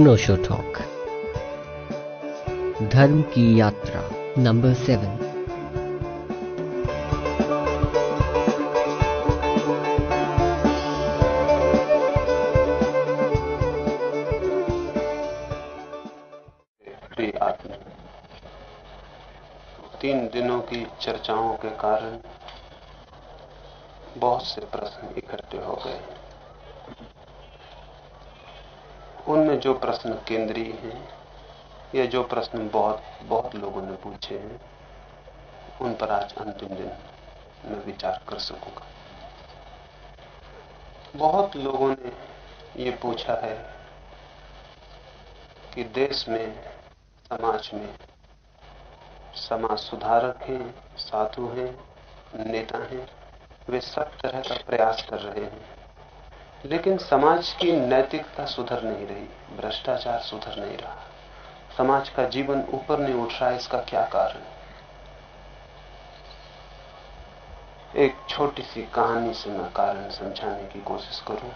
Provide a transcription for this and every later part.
अनोशो talk धर्म की यात्रा नंबर सेवन तीन दिनों की चर्चाओं के कारण बहुत से प्रश्न इकट्ठे हो गए उनमें जो प्रश्न केंद्रीय हैं, या जो प्रश्न बहुत बहुत लोगों ने पूछे हैं, उन पर आज अंतिम दिन मैं विचार कर सकूँगा। बहुत लोगों ने ये पूछा है कि देश में, समाज में समाज सुधारक हैं, साधु हैं, नेता हैं, वे सब तरह का प्रयास कर रहे हैं। लेकिन समाज की नैतिकता सुधर नहीं रही, भ्रष्टाचार सुधर नहीं रहा। समाज का जीवन ऊपर नहीं उठ रहा, इसका क्या कारण? एक छोटी सी कहानी से मैं कारण समझाने की कोशिश करूँ।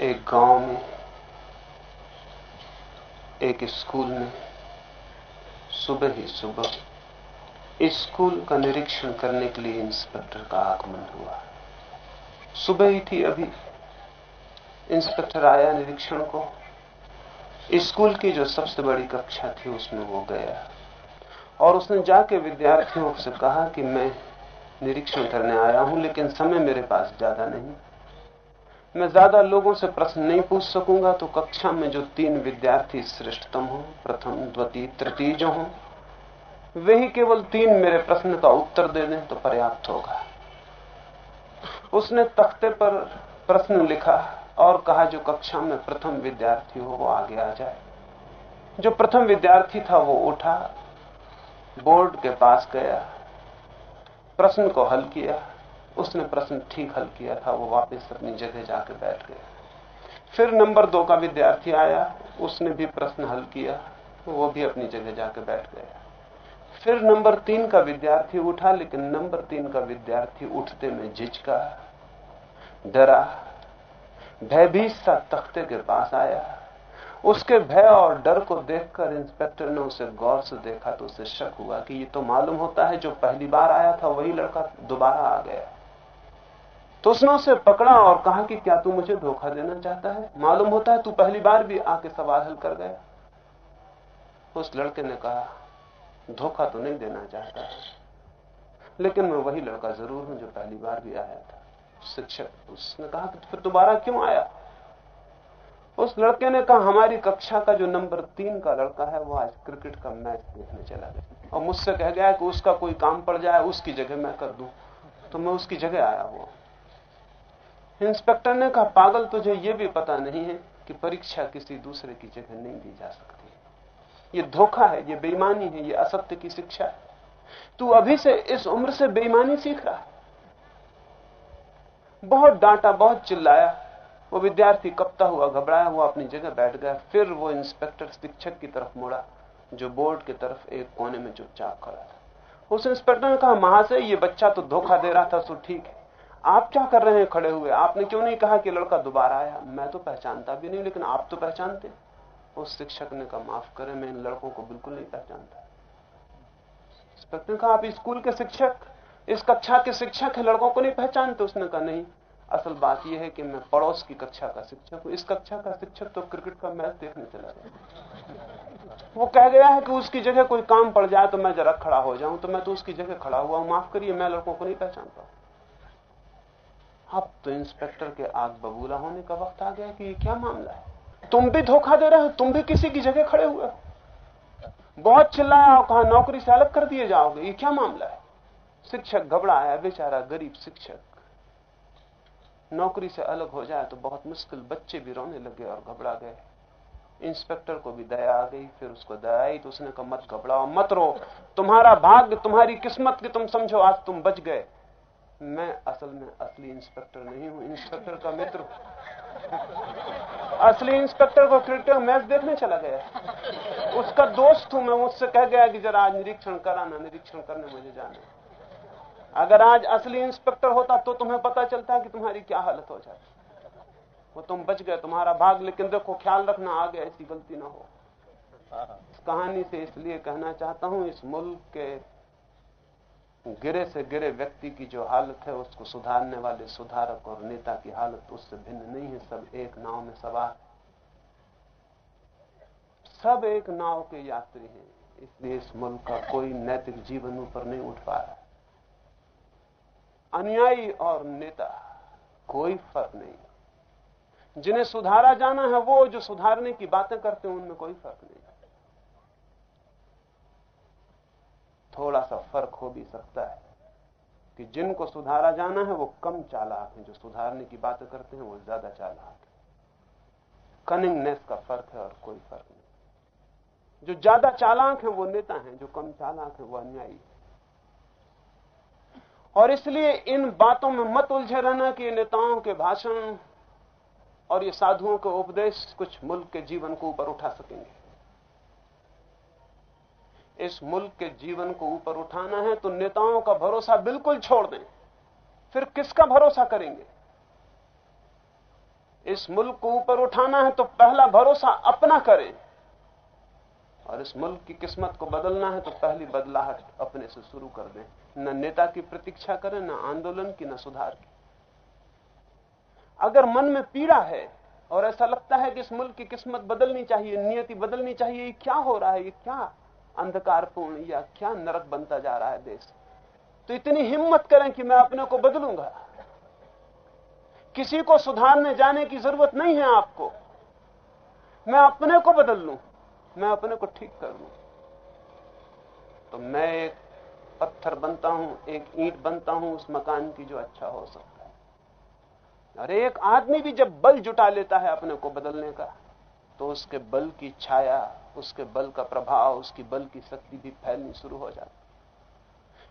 एक गाँव में, एक स्कूल में सुबह ही सुबह स्कूल का निरीक्षण करने के लिए इंस्पेक्टर का आगमन हुआ। सुबह ही थी अभी। इंस्पेक्टर आया निरीक्षण को। स्कूल की जो सबसे बड़ी कक्षा थी, उसमें वो गया। और उसने जाके विद्यार्थियों से कहा कि मैं निरीक्षण करने आया हूँ, लेकिन समय मेरे पास ज़्यादा नहीं। मैं ज़्यादा लोगों से प्रश्न नहीं पूछ सकूँगा तो कक्षा में जो तीन विद्यार्थी श्रेष्ठतम हो, प्रथम, द्वितीय, तृतीय जो हो, वे ही केवल तीन मेरे प्रश्न का उत्तर दे दें तो पर्याप्त होगा। उसने तख्ते पर प्रश्न लिखा और कहा, जो कक्षा में प्रथम विद्यार्थी हो, वो आगे आ जाए. जो प्रथम विद्यार्थी था, वो उठा, बोर्ड के पास गया, प्रश्न को हल किया। उसने प्रश्न ठीक हल किया था, वो वापस अपनी जगह जाकर बैठ गया। फिर नंबर दो का विद्यार्थी आया, उसने भी प्रश्न हल किया, वो भी अपनी जगह जाकर बैठ गया। फिर नंबर तीन का विद्यार्थी उठा, लेकिन नंबर तीन का विद्यार्थी उठते में झिझका। डरा। भयभीत सा तख्ते के पास आया। उसके भय और डर को देखकर इंस्पेक्टर ने उसे गौर से देखा तो उसे शक हुआ कि ये तो मालूम होता है जो पहली बार आया था, वही लड़का दोबारा आ गया। तो उसने उसे पकड़ा और कहा कि क्या तू मुझे धोखा देना चाहता है? मालूम होता है तू पहली बार भी आके सवाल हल कर गया। उस लड़के ने कहा, धोखा तो नहीं देना चाहता लेकिन मैं वही लड़का ज़रूर हूँ जो पहली बार भी आया था। शिक्षक उसने कहा कि फिर दोबारा क्यों आया? उस लड़के ने कहा, हमारी कक्षा का जो नंबर तीन का लड़का है, वो आज क्रिकेट का मैच देखने चला गया। और मुझसे कह गया कि उसका कोई काम पड़ जाए, उसकी जगह मैं कर दू। तो मैं उसकी जगह आया हुआ। इंस्पेक्टर ने कहा, पागल, तुझे ये भी पता नहीं है कि परीक्षा किसी दूसरे की जगह नहीं दी जा सकती। ये धोखा है, ये बेईमानी है, ये असत्य की शिक्षा है। तू अभी से इस उम्र से बेईमानी सीख रहा है। बहुत डांटा, बहुत चिल्लाया। वो विद्यार्थी कपता हुआ, घबराया हुआ, अपनी जगह बैठ गया। फिर वो इंस्पेक्टर शिक्षक की तरफ़ मुड़ा, जो बोर्ड की तरफ़ एक कोने में चुपचाप खड़ा था। उस इंस्पेक्टर ने कहा महाशय ये बच्चा तो धोखा दे रहा था, सो ठीक है। आप क्या कर रहे हैं खड़े हुए? आपने क्यों नहीं कहा कि लड़का दोबारा आया? मैं तो पहचानता भी नहीं, लेकिन आप तो पहचानते उस शिक्षक ने कहा, माफ़ करें, मैं इन लड़कों को बिल्कुल नहीं पहचानता। इंस्पेक्टर ने कहा, आप स्कूल के शिक्षक इस कक्षा के शिक्षक है, लड़कों को नहीं पहचानते उसने कहा, नहीं, असल बात यह है कि मैं पड़ोस की कक्षा का शिक्षक हूँ। इस कक्षा का शिक्षक तो क्रिकेट का मैच देखने चला गया। वो कह गया है कि उसकी जगह कोई काम पड़ जाए तो मैं जरा खड़ा हो जाऊँ। तो मैं तो उसकी जगह खड़ा हुआ हूँ। माफ़ करिए, मैं लड़कों को नहीं पहचानता अब तो इंस्पेक्टर के आग बबूला होने का वक्त आ गया कि ये क्या मामला है? तुम भी धोखा दे रहे हो, तुम भी किसी की जगह खड़े हुए हो। बहुत चिल्लाया और कहा, नौकरी से अलग कर दिए जाओगे। ये क्या मामला है? शिक्षक घबराया, बेचारा गरीब शिक्षक। नौकरी से अलग हो जाए तो बहुत मुश्किल, बच्चे भी रोने लगे और घबरा गए। इंस्पेक्टर को भी दया आ गई, फिर उसको दया आई तो उसने कहा, मत घबराओ, मत रो। तुम्हारा भाग्य, तुम्हारी किस्मत की तुम समझो, आज तुम बच गए। मैं असल में असली इंस्पेक्टर नहीं हूँ, इंस्पेक्टर का मित्र असली इंस्पेक्टर को क्रिकेट मैच देखने चला गया। उसका दोस्त हूँ मैं मुझसे कह गया कि जरा आज निरीक्षण कराना निरीक्षण करने मुझे जाना अगर आज असली इंस्पेक्टर होता तो तुम्हें पता चलता कि तुम्हारी क्या हालत हो जाती। वो तुम बच गए, तुम्हारा भाग, लेकिन देखो, ख्याल रखना, आगे ऐसी गलती ना हो। इस कहानी से इसलिए कहना चाहता हूँ, इस मुल्क के गिरे से गिरे व्यक्ति की जो हालत है, उसको सुधारने वाले सुधारक और नेता की हालत उससे भिन्न नहीं है। सब एक नाव में सवार। सब एक नाव के यात्री हैं। इसलिए इस मुल्क का कोई नैतिक जीवन ऊपर नहीं उठ पा रहा। अनुयायी और नेता, कोई फ़र्क नहीं। जिन्हें सुधारा जाना है, वो जो सुधारने की बातें करते हैं, उनमें कोई फ़र्क नहीं। थोड़ा सा फ़र्क हो भी सकता है कि जिनको सुधारा जाना है, वो कम चालाक हैं। जो सुधारने की बातें करते हैं, वो ज़्यादा चालाक है। कनिंगनेस का फ़र्क है और कोई फ़र्क नहीं। जो ज़्यादा चालाक है, वो नेता हैं। जो कम चालाक है, वो अन्यायी है। और इसलिए इन बातों में मत उलझे रहना कि नेताओं के भाषण और ये साधुओं के उपदेश कुछ मुल्क के जीवन को ऊपर उठा सकेंगे। इस मुल्क के जीवन को ऊपर उठाना है तो नेताओं का भरोसा बिल्कुल छोड़ दें। फिर किसका भरोसा करेंगे? इस मुल्क को ऊपर उठाना है तो पहला भरोसा अपना करें। और इस मुल्क की किस्मत को बदलना है तो पहली बदलाहट अपने से शुरू कर दें। न नेता की प्रतीक्षा करें, न आंदोलन की, न सुधार की। अगर मन में पीड़ा है और ऐसा लगता है कि इस मुल्क की किस्मत बदलनी चाहिए, नियति बदलनी चाहिए, ये क्या हो रहा है, ये क्या अंधकारपूर्ण या क्या नरक बनता जा रहा है देश? तो इतनी हिम्मत करें कि मैं अपने को बदलूँगा। किसी को सुधारने जाने की ज़रूरत नहीं है आपको। मैं अपने को बदल लू, मैं अपने को ठीक कर लू। तो मैं एक पत्थर बनता हूँ, एक ईंट बनता हूँ, उस मकान की जो अच्छा हो सकता है। और एक आदमी भी जब बल जुटा लेता है अपने को बदलने का तो उसके बल की छाया, उसके बल का प्रभाव, उसकी बल की शक्ति भी फैलनी शुरू हो जाती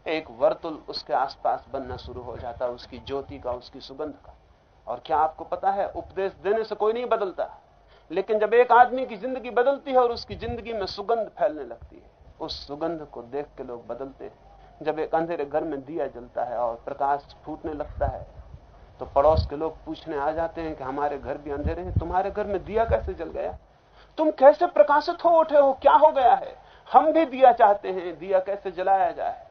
एक वर्तुल उसके आसपास बनना शुरू हो जाता है, उसकी ज्योति का, उसकी सुगंध का। और क्या आपको पता है, उपदेश देने से कोई नहीं बदलता। लेकिन जब एक आदमी की ज़िंदगी बदलती है और उसकी ज़िंदगी में सुगंध फैलने लगती है, उस सुगंध को देख के लोग बदलते हैं। जब एक अंधेरे घर में दिया जलता है और प्रकाश फूटने लगता है तो पड़ोस के लोग पूछने आ जाते हैं कि हमारे घर भी अंधेरे हैं, तुम्हारे घर में दिया कैसे जल गया? तुम कैसे प्रकाशित हो, उठे हो, क्या हो गया है? हम भी दिया चाहते हैं, दिया कैसे जलाया जाए?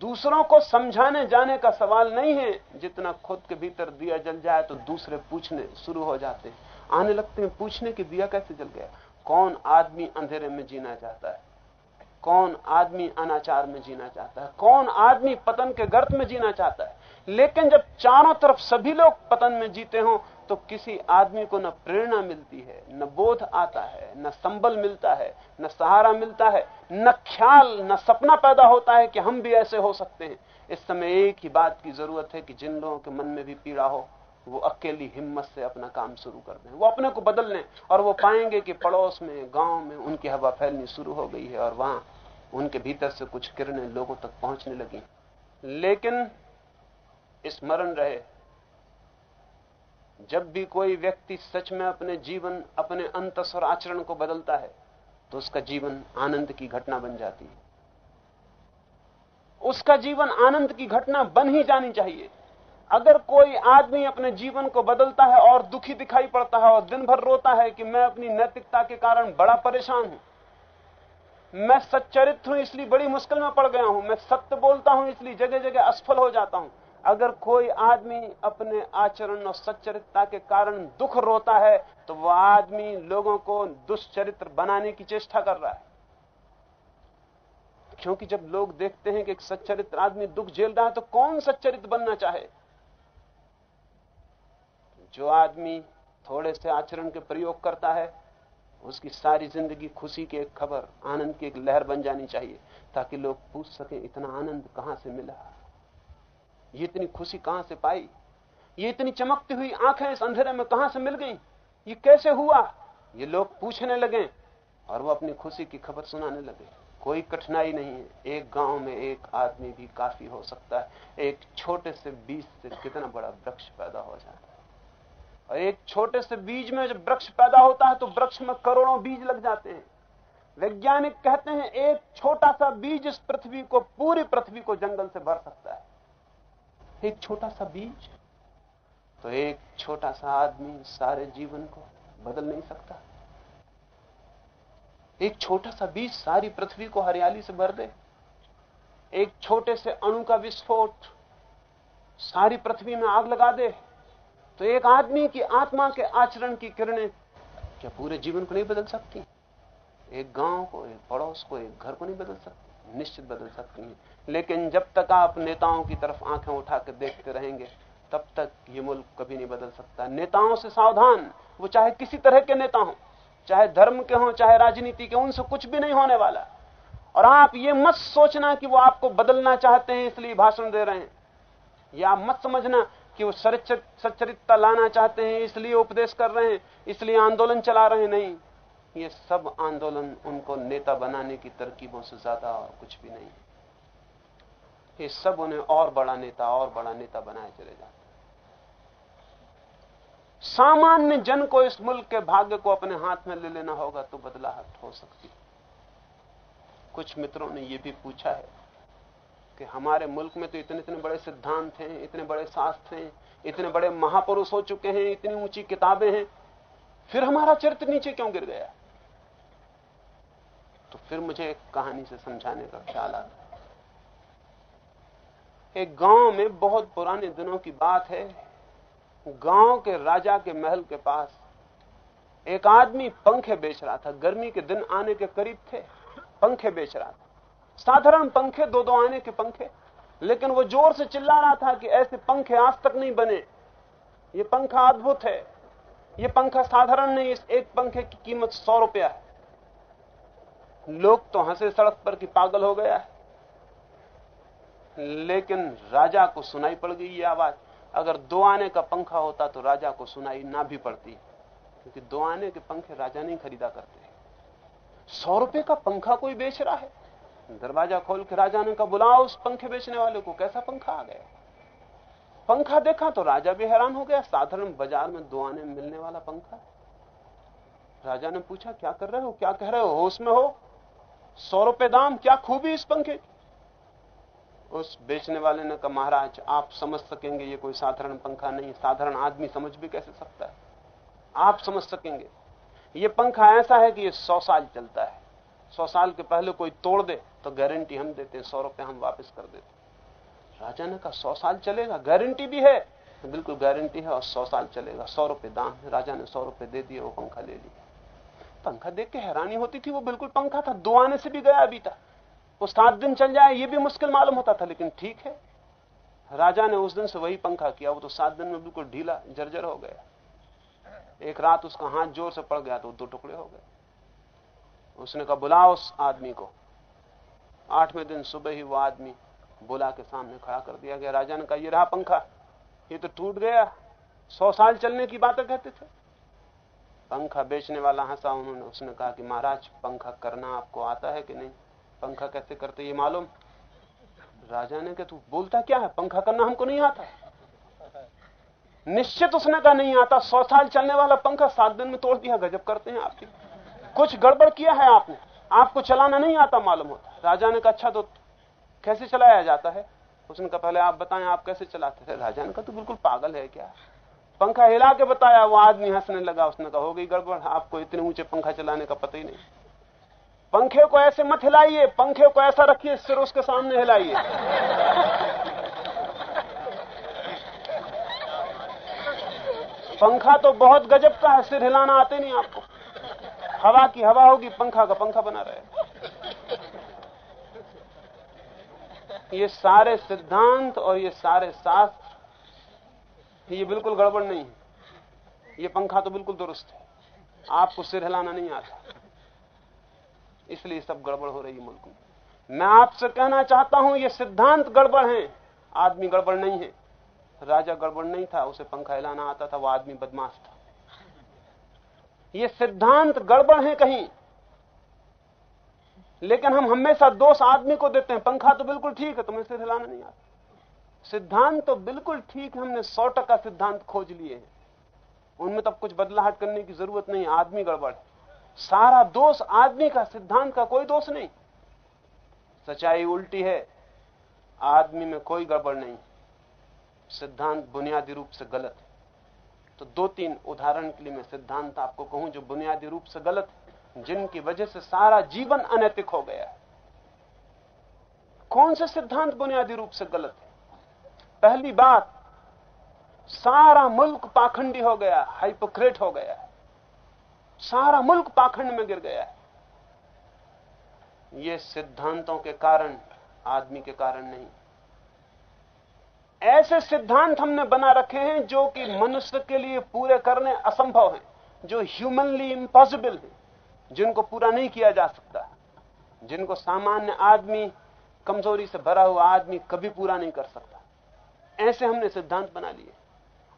दूसरों को समझाने जाने का सवाल नहीं है, जितना खुद के भीतर दिया जल जाए तो दूसरे पूछने शुरू हो जाते हैं। आने लगते हैं, पूछने कि दिया कैसे जल गया? कौन आदमी अंधेरे में जीना चाहता है? कौन आदमी अनाचार में जीना चाहता है? कौन आदमी पतन के गर्त में जीना चाहता है? लेकिन जब चारों तरफ़ सभी लोग पतन में जीते हों तो किसी आदमी को न प्रेरणा मिलती है, न बोध आता है, न संबल मिलता है, न सहारा मिलता है, न ख्याल, न सपना पैदा होता है कि हम भी ऐसे हो सकते हैं। इस समय एक ही बात की ज़रूरत है कि जिन लोगों के मन में भी पीड़ा हो वो अकेली हिम्मत से अपना काम शुरू कर दें। वो अपने को बदल लें और वो पाएँगे कि पड़ोस में, गाँव में उनकी हवा फैलनी शुरू हो गई है और वहाँ उनके भीतर से कुछ किरणें लोगों तक पहुँचने लगी। लेकिन स्मरण रहे, जब भी कोई व्यक्ति सच में अपने जीवन, अपने अंतस और आचरण को बदलता है तो उसका जीवन आनंद की घटना बन जाती है। उसका जीवन आनंद की घटना बन ही जानी चाहिए। अगर कोई आदमी अपने जीवन को बदलता है और दुखी दिखाई पड़ता है और दिन भर रोता है कि मैं अपनी नैतिकता के कारण बड़ा परेशान हूँ, मैं सच्चरित हूँ इसलिए बड़ी मुश्किल में पड़ गया हूँ, मैं सत्य बोलता हूँ इसलिए जगह जगह असफल हो जाता हूँ। अगर कोई आदमी अपने आचरण और सच्चरित्रता के कारण दुख रोता है तो वह आदमी लोगों को दुष्चरित्र बनाने की चेष्टा कर रहा है। क्योंकि जब लोग देखते हैं कि एक सच्चरित्र आदमी दुख झेल रहा है तो कौन सच्चरित्र बनना चाहे? जो आदमी थोड़े से आचरण के प्रयोग करता है, उसकी सारी ज़िंदगी खुशी की एक खबर, आनंद की एक लहर बन जानी चाहिए, ताकि लोग पूछ सके, इतना आनंद कहाँ से मिला? ये इतनी खुशी कहाँ से पाई? ये इतनी चमकती हुई आँखें इस अंधेरे में कहाँ से मिल गई? ये कैसे हुआ? ये लोग पूछने लगे और वो अपनी खुशी की खबर सुनाने लगे। कोई कठिनाई नहीं है। एक गाँव में एक आदमी भी काफ़ी हो सकता है। एक छोटे से बीज से कितना बड़ा वृक्ष पैदा हो जाता है। और एक छोटे से बीज में जब वृक्ष पैदा होता है तो वृक्ष में करोड़ों बीज लग जाते हैं। वैज्ञानिक कहते हैं, एक छोटा सा बीज इस पृथ्वी को, पूरी पृथ्वी को जंगल से भर सकता है। एक छोटा सा बीज तो एक छोटा सा आदमी सारे जीवन को बदल नहीं सकता। एक छोटा सा बीज सारी पृथ्वी को हरियाली से भर दे। एक छोटे से अणु का विस्फोट सारी पृथ्वी में आग लगा दे। तो एक आदमी की आत्मा के आचरण की किरणें क्या पूरे जीवन को नहीं बदल सकती? एक गाँव को, एक पड़ोस को, एक घर को नहीं बदल सकती? निश्चित बदल सकती है। लेकिन जब तक आप नेताओं की तरफ़ आँखें उठा कर देखते रहेंगे, तब तक ये मुल्क कभी नहीं बदल सकता। नेताओं से सावधान, वो चाहे किसी तरह के नेता हों, चाहे धर्म के हों, चाहे राजनीति के उनसे कुछ भी नहीं होने वाला। और आप ये मत सोचना कि वो आपको बदलना चाहते हैं, इसलिए भाषण दे रहे हैं। या मत समझना कि वो सच्चरित्रता लाना चाहते हैं, इसलिए उपदेश कर रहे हैं, इसलिए आंदोलन चला रहे हैं, नहीं। ये सब आंदोलन उनको नेता बनाने की तरकीबों से ज़्यादा और कुछ भी नहीं। है ये सब उन्हें और बड़ा नेता, और बड़ा नेता बनाए चले जाते सामान्य जन को इस मुल्क के भाग्य को अपने हाथ में ले लेना होगा तो बदलाहट हो सकती कुछ मित्रों ने यह भी पूछा है कि हमारे मुल्क में तो इतने इतने बड़े सिद्धांत हैं, इतने बड़े शास्त्र हैं, इतने बड़े महापुरुष हो चुके हैं, इतनी ऊँची किताबें हैं, फिर हमारा चरित्र नीचे क्यों गिर गया? तो फिर मुझे एक कहानी से समझाने का ख्याल आता एक गाँव में बहुत पुराने दिनों की बात है, गाँव के राजा के महल के पास एक आदमी पंखे बेच रहा था, गर्मी के दिन आने के करीब थे, पंखे बेच रहा था। साधारण पंखे दो दो आने के पंखे, लेकिन वो ज़ोर से चिल्ला रहा था कि ऐसे पंखे आज तक नहीं बने। ये पंखा अद्भुत है। ये पंखा साधारण नहीं, इस एक पंखे की कीमत सौ रुपया है। लोग तो हंसे सड़क पर कि पागल हो गया है। लेकिन राजा को सुनाई पड़ गई ये आवाज़। अगर दो आने का पंखा होता तो राजा को सुनाई ना भी पड़ती, क्योंकि दो आने के पंखे राजा नहीं खरीदा करते। सौ रुपए का पंखा कोई बेच रहा है? दरवाज़ा खोल के राजा ने कहा, बुलाओ उस पंखे बेचने वाले को। कैसा पंखा आ गया? पंखा देखा तो राजा भी हैरान हो गया। साधारण बाज़ार में दो आने मिलने वाला पंखा राजा ने पूछा, क्या कर रहे हो? क्या कह रहे हो? होश में हो? सौ रुपए दाम, क्या खूबी इस पंखे उस बेचने वाले ने कहा, महाराज, आप समझ सकेंगे, ये कोई साधारण पंखा नहीं साधारण आदमी समझ भी कैसे सकता है? आप समझ सकेंगे। ये पंखा ऐसा है कि ये सौ साल चलता है। सौ साल के पहले कोई तोड़ दे तो गारंटी हम देते हैं, सौ रुपए हम वापस कर देते राजा ने कहा, सौ साल चलेगा गारंटी भी है। बिल्कुल गारंटी है और सौ साल चलेगा, सौ रुपए दाम है। राजा ने सौ रुपए दे दिए वो पंखा ले लिया। पंखा देख के हैरानी होती थी, वो बिल्कुल पंखा था, दो आने से भी गया अभी तक। वो सात दिन चल जाए, ये भी मुश्किल मालूम होता था, लेकिन ठीक है। राजा ने उस दिन से वही पंखा किया, वो तो सात दिन में बिल्कुल ढीला, जर्जर हो गया। एक रात उसका हाथ ज़ोर से पड़ गया तो दो टुकड़े हो गए। उसने कहा, बुलाओ उस आदमी को। आठवें दिन सुबह ही वो आदमी बुला के सामने खड़ा कर दिया गया। राजा ने कहा, ये रहा पंखा। ये तो टूट गया। सौ साल चलने की बातें कहते थे। पंखा बेचने वाला हंसा उन्होंने। उसने कहा कि, महाराज, पंखा करना आपको आता है कि नहीं? पंखा कैसे करते ये मालूम? राजा ने कहा, तू बोलता क्या है? पंखा करना हमको नहीं आता। निश्चित उसने कहा, नहीं आता। सौ साल चलने वाला पंखा सात दिन में तोड़ दिया गजब करते हैं आपकी कुछ गड़बड़ किया है आपने? आपको चलाना नहीं आता, मालूम होता। राजा ने कहा अच्छा तो कैसे चलाया जाता है? उसने कहा, पहले आप बताएँ, आप कैसे चलाते थे? राजा ने कहा, तू बिल्कुल पागल है क्या? पंखा हिला के बताया, वो आदमी हंसने लगा। उसने कहा, हो गई गड़बड़, आपको इतने ऊँचे पंखा चलाने का पता ही नहीं। पंखे को ऐसे मत हिलाइए, पंखे को ऐसा रखिए, सिर उसके सामने हिलाइए। पंखा तो बहुत गजब का है, सिर हिलाना आते नहीं आपको। हवा की हवा होगी, पंखा का पंखा बना रहे। ये सारे सिद्धांत और ये सारे शास्त्र ये बिल्कुल गड़बड़ नहीं है। ये पंखा तो बिल्कुल दुरुस्त है। आपको सिर हिलाना नहीं आता। इसलिए सब गड़बड़ हो रही है मुल्क में। मैं आपसे कहना चाहता हूँ, ये सिद्धांत गड़बड़ हैं। आदमी गड़बड़ नहीं है। राजा गड़बड़ नहीं था, उसे पंखा हिलाना आता था, वो आदमी बदमाश था। ये सिद्धांत गड़बड़ है कहीं। लेकिन हम हमेशा दोष आदमी को देते हैं। पंखा तो बिल्कुल ठीक है, तुम्हें सिर हिलाना नहीं आता। सिद्धांत तो बिल्कुल ठीक है, हमने सौ टका सिद्धांत खोज लिए हैं। उनमें तब कुछ बदलाहट करने की ज़रूरत नहीं आदमी गड़बड़ सारा दोष आदमी का, सिद्धांत का कोई दोष नहीं। सच्चाई उल्टी है, आदमी में कोई गड़बड़ नहीं। सिद्धांत बुनियादी रूप से गलत है। तो दो तीन उदाहरण के लिए मैं सिद्धांत आपको कहूँ जो बुनियादी रूप से गलत है। जिनकी वजह से सारा जीवन अनैतिक हो गया कौन से सिद्धांत बुनियादी रूप से गलत है? पहली बात, सारा मुल्क पाखंडी हो गया, हाइपोक्रेट हो गया सारा मुल्क पाखंड में गिर गया है। ये सिद्धांतों के कारण, आदमी के कारण नहीं। ऐसे सिद्धांत हमने बना रखे हैं जो कि मनुष्य के लिए पूरे करने असंभव हैं, जो ह्यूमनली इम्पॉसिबल हैं। जिनको पूरा नहीं किया जा सकता, जिनको सामान्य आदमी, कमज़ोरी से भरा हुआ आदमी कभी पूरा नहीं कर सकता। ऐसे हमने सिद्धांत बना लिए,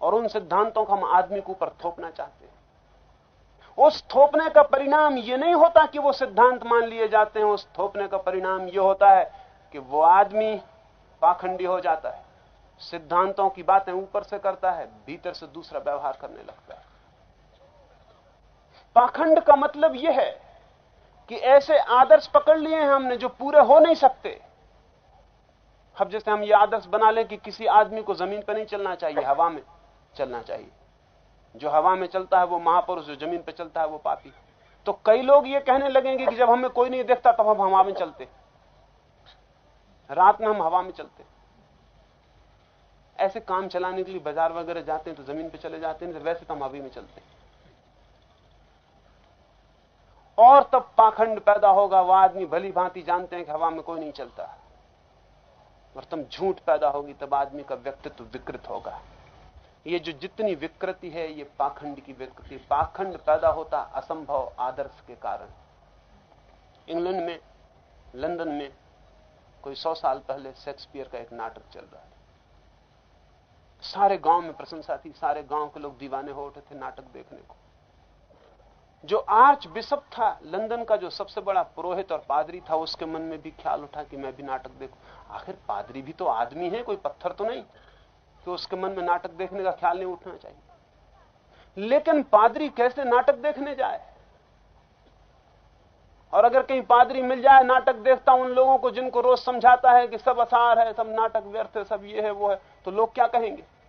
और उन सिद्धांतों को हम आदमी के ऊपर थोपना चाहते हैं। उस थोपने का परिणाम यह नहीं होता कि वो सिद्धांत मान लिए जाते हैं, उस थोपने का परिणाम यह होता है कि वो आदमी पाखंडी हो जाता है, सिद्धांतों की बातें ऊपर से करता है, भीतर से दूसरा व्यवहार करने लगता है। पाखंड का मतलब यह है कि ऐसे आदर्श पकड़ लिए हैं हमने जो पूरे हो नहीं सकते। अब जैसे हम ये आदर्श बना लें कि किसी आदमी को ज़मीन पर नहीं चलना चाहिए, हवा में चलना चाहिए। जो हवा में चलता है वो महापुरुष, जो ज़मीन पर चलता है वो पापी। तो कई लोग ये कहने लगेंगे कि जब हमें कोई नहीं देखता तब हम हवा में चलते। रात में हम हवा में चलते। ऐसे काम चलाने के लिए बाज़ार वगैरह जाते हैं तो ज़मीन पे चले जाते हैं तो वैसे तो हम हवा में चलते और तब पाखंड पैदा होगा वह आदमी भली भांति जानते हैं कि हवा में कोई नहीं चलता। और तब झूठ पैदा होगी, तब आदमी का व्यक्तित्व विकृत होगा। ये जो जितनी विकृति है, ये पाखंड की विकृति। पाखंड पैदा होता असंभव आदर्श के कारण। इंग्लैंड में, लंदन में कोई सौ साल पहले शेक्सपियर का एक नाटक चल रहा था। सारे गाँव में प्रशंसा थी, सारे गाँव के लोग दीवाने हो उठे थे नाटक देखने को। जो आर्च बिशप था, लंदन का जो सबसे बड़ा पुरोहित और पादरी था, उसके मन में भी ख्याल उठा कि मैं भी नाटक देखूँ। आखिर पादरी भी तो आदमी है, कोई पत्थर तो नहीं। कि उसके मन में नाटक देखने का ख्याल नहीं उठना चाहिए। लेकिन पादरी कैसे नाटक देखने जाए? और अगर कहीं पादरी मिल जाए नाटक देखता उन लोगों को जिनको रोज समझाता है कि सब असार है, सब नाटक व्यर्थ है, सब ये है, वो है तो लोग क्या कहेंगे?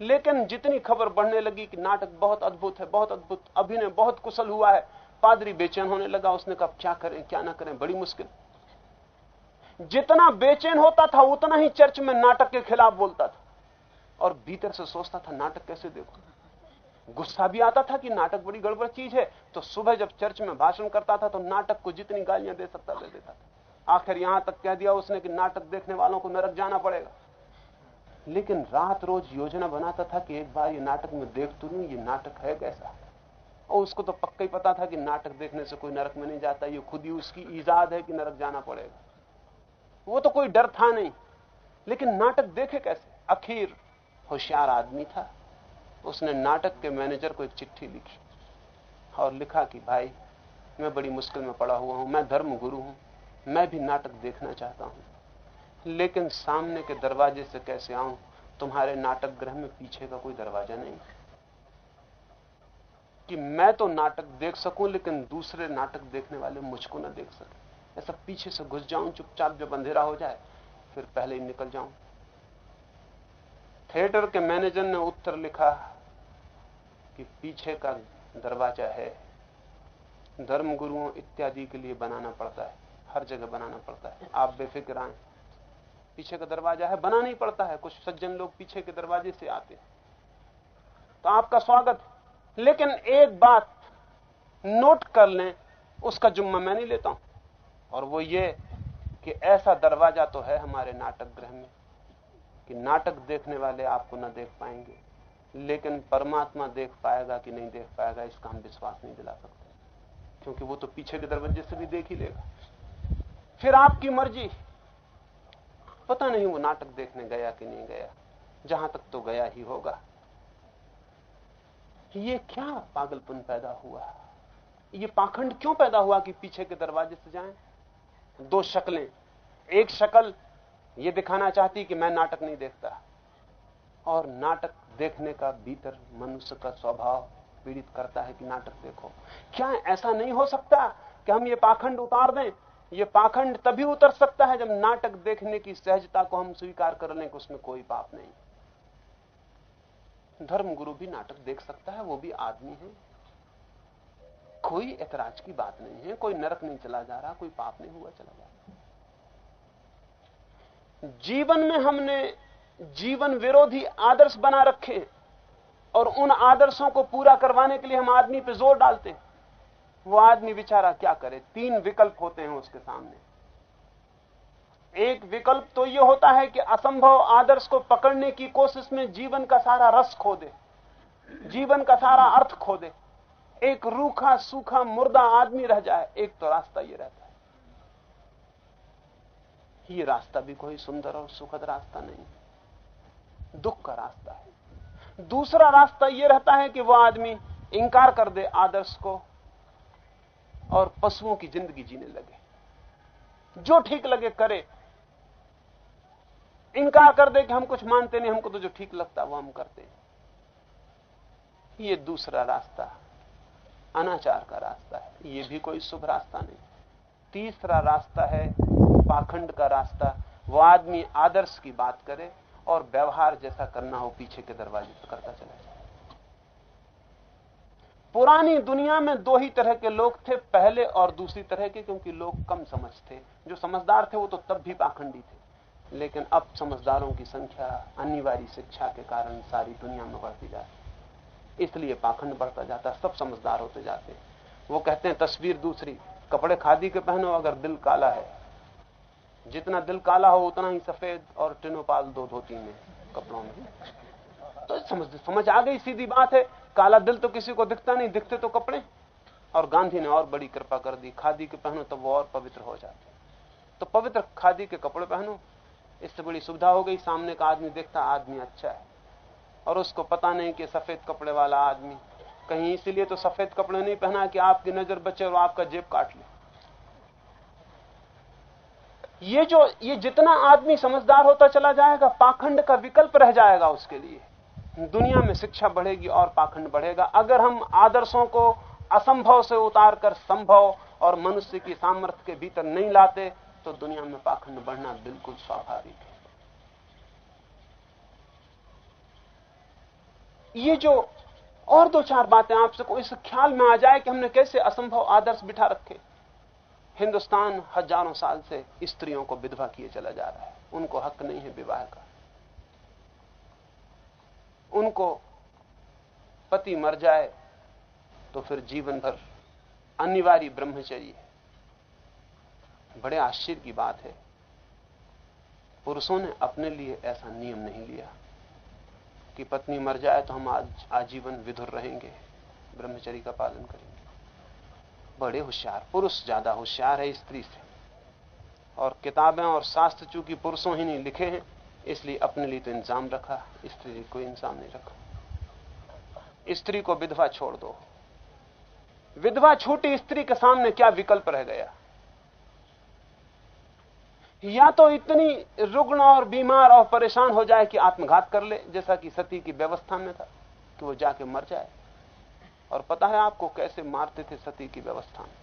लेकिन जितनी खबर बढ़ने लगी कि नाटक बहुत अद्भुत है, बहुत अद्भुत अभिनय, बहुत कुशल हुआ है, पादरी बेचैन होने लगा, उसने कहा क्या करें, क्या ना करें, बड़ी मुश्किल। जितना बेचैन होता था, उतना ही चर्च में नाटक के खिलाफ बोलता था। और भीतर से सोचता था, नाटक कैसे देखो? गुस्सा भी आता था कि नाटक बड़ी गड़बड़ चीज़ है तो सुबह जब चर्च में भाषण करता था तो नाटक को जितनी गालियाँ दे सकता, दे देता था। आखिर यहाँ तक कह दिया उसने कि नाटक देखने वालों को नरक जाना पड़ेगा। लेकिन रात रोज योजना बनाता था कि एक बार ये नाटक में देख तो नहीं ये नाटक है कैसा? और उसको तो पक्का ही पता था कि नाटक देखने से कोई नरक में नहीं जाता, ये खुद ही उसकी ईजाद है कि नरक जाना पड़ेगा। वो तो कोई डर था नहीं। लेकिन नाटक देखे कैसे? अखीर होशियार आदमी था। उसने नाटक के मैनेजर को एक चिट्ठी लिखी और लिखा कि, भाई, मैं बड़ी मुश्किल में पड़ा हुआ हूँ, मैं धर्म गुरु हूँ, मैं भी नाटक देखना चाहता हूँ। लेकिन सामने के दरवाजे से कैसे आऊँ? तुम्हारे नाटक ग्रह में पीछे का कोई दरवाज़ा नहीं। कि मैं तो नाटक देख सकूँ, लेकिन दूसरे नाटक देखने वाले मुझको ना देख सके। ऐसा पीछे से घुस जाऊँ, चुपचाप जब अंधेरा हो जाए, फिर पहले ही निकल जाऊँ। थिएटर के मैनेजर ने उत्तर लिखा कि पीछे का दरवाज़ा है। धर्म गुरुओं इत्यादि के लिए बनाना पड़ता है, हर जगह बनाना पड़ता है। आप बेफिक्र आए। पीछे का दरवाज़ा है, बना नहीं पड़ता है। कुछ सज्जन लोग पीछे के दरवाजे से आते हैं। तो आपका स्वागत लेकिन एक बात नोट कर लें, उसका जुम्मा मैं नहीं लेता हूँ। और वो ये कि ऐसा दरवाज़ा तो है हमारे नाटक ग्रह में, कि नाटक देखने वाले आपको ना देख पाएँगे, लेकिन परमात्मा देख पाएगा कि नहीं देख पाएगा, इसका हम विश्वास नहीं दिला सकते। क्योंकि वो तो पीछे के दरवाजे से भी देख ही लेगा। फिर आपकी मर्ज़ी पता नहीं वो नाटक देखने गया कि नहीं गया। जहाँ तक तो गया ही होगा ये क्या पागलपन पैदा हुआ। ये पाखंड क्यों पैदा हुआ कि पीछे के दरवाजे से जाएँ? दो शक्लें। एक शक्ल ये दिखाना चाहती कि मैं नाटक नहीं देखता। और नाटक देखने का भीतर मनुष्य का स्वभाव पीड़ित करता है कि नाटक देखो। क्या ऐसा नहीं हो सकता कि हम ये पाखंड उतार दें? ये पाखंड तभी उतर सकता है जब नाटक देखने की सहजता को हम स्वीकार कर लें कि उसमें कोई पाप नहीं। धर्म गुरु भी नाटक देख सकता है, वो भी आदमी है। कोई ऐतराज की बात नहीं है, कोई नरक नहीं चला जा रहा, कोई पाप नहीं हुआ चला जा रहा। जीवन में हमने जीवन विरोधी आदर्श बना रखे और उन आदर्शों को पूरा करवाने के लिए हम आदमी पे ज़ोर डालते हैं। वो आदमी बेचारा क्या करे? तीन विकल्प होते हैं उसके सामने। एक विकल्प तो यह होता है कि असंभव आदर्श को पकड़ने की कोशिश में जीवन का सारा रस खो दे जीवन का सारा अर्थ खो दे एक रूखा, सूखा, मुर्दा आदमी रह जाए, एक तो रास्ता ये रहता है। ये रास्ता भी कोई सुंदर और सुखद रास्ता नहीं। दुख का रास्ता है। दूसरा रास्ता यह रहता है कि वह आदमी इंकार कर दे आदर्श को और पशुओं की ज़िंदगी जीने लगे। जो ठीक लगे, करे। इनकार कर दे कि हम कुछ मानते नहीं, हमको तो जो ठीक लगता वो हम करते ये दूसरा रास्ता, अनाचार का रास्ता है। ये भी कोई शुभ रास्ता नहीं। तीसरा रास्ता है, पाखंड का रास्ता। वो आदमी आदर्श की बात करे और व्यवहार जैसा करना हो, पीछे के दरवाजे से करता चला जाए। पुरानी दुनिया में दो ही तरह के लोग थे, पहले और दूसरी तरह के, क्योंकि लोग कम समझ थे। जो समझदार थे वो तो तब भी पाखंडी थे। लेकिन अब समझदारों की संख्या अनिवार्य शिक्षा के कारण सारी दुनिया में बढ़ती जाती इसलिए पाखंड बढ़ता जाता सब समझदार होते जाते वो कहते हैं, तस्वीर दूसरी, कपड़े खादी के पहनो अगर दिल काला है। जितना दिल काला हो, उतना ही सफ़ेद और टिनोपाल दो धोती में कपड़ों में। तो समझ समझ आ गई, सीधी बात है। काला दिल तो किसी को दिखता नहीं, दिखते तो कपड़े। और गांधी ने और बड़ी कृपा कर दी, खादी के पहनो तो वो और पवित्र हो जाते। तो पवित्र खादी के कपड़े पहनो, इससे बड़ी सुविधा हो गई, सामने का आदमी देखता, आदमी अच्छा है। और उसको पता नहीं कि सफ़ेद कपड़े वाला आदमी, कहीं इसीलिए तो सफ़ेद कपड़े नहीं पहना कि आपकी नज़र बचे और आपका जेब काट ले। ये जो, ये जितना आदमी समझदार होता चला जाएगा, पाखंड का विकल्प रह जाएगा उसके लिए। दुनिया में शिक्षा बढ़ेगी और पाखंड बढ़ेगा। अगर हम आदर्शों को असंभव से उतार कर संभव और मनुष्य की सामर्थ्य के भीतर नहीं लाते तो दुनिया में पाखंड बढ़ना बिल्कुल स्वाभाविक है। ये जो और दो चार बातें आपसे को इस ख्याल में आ जाए कि हमने कैसे असंभव आदर्श बिठा रखे। हिंदुस्तान हज़ारों साल से स्त्रियों को विधवा किए चला जा रहा है। उनको हक नहीं है विवाह का। उनको पति मर जाए तो फिर जीवन भर अनिवार्य ब्रह्मचर्य बड़े आश्चर्य की बात है। पुरुषों ने अपने लिए ऐसा नियम नहीं लिया कि पत्नी मर जाए तो हम आज आजीवन विधुर रहेंगे, ब्रह्मचर्य का पालन करेंगे। बड़े होशियार, पुरुष ज़्यादा होशियार है, स्त्री से। और किताबें और शास्त्र चूँकि पुरुषों ही नहीं लिखे हैं इसलिए अपने लिए तो इंतज़ाम रखा, स्त्री को इंतज़ाम नहीं रखा। स्त्री को विधवा छोड़ दो। विधवा छोटी स्त्री के सामने क्या विकल्प रह गया? या तो इतनी रुग्ण और बीमार और परेशान हो जाए कि आत्मघात कर ले, जैसा कि सती की व्यवस्था में था, कि वो जाके मर जाए। और पता है आपको कैसे मारते थे सती की व्यवस्था में?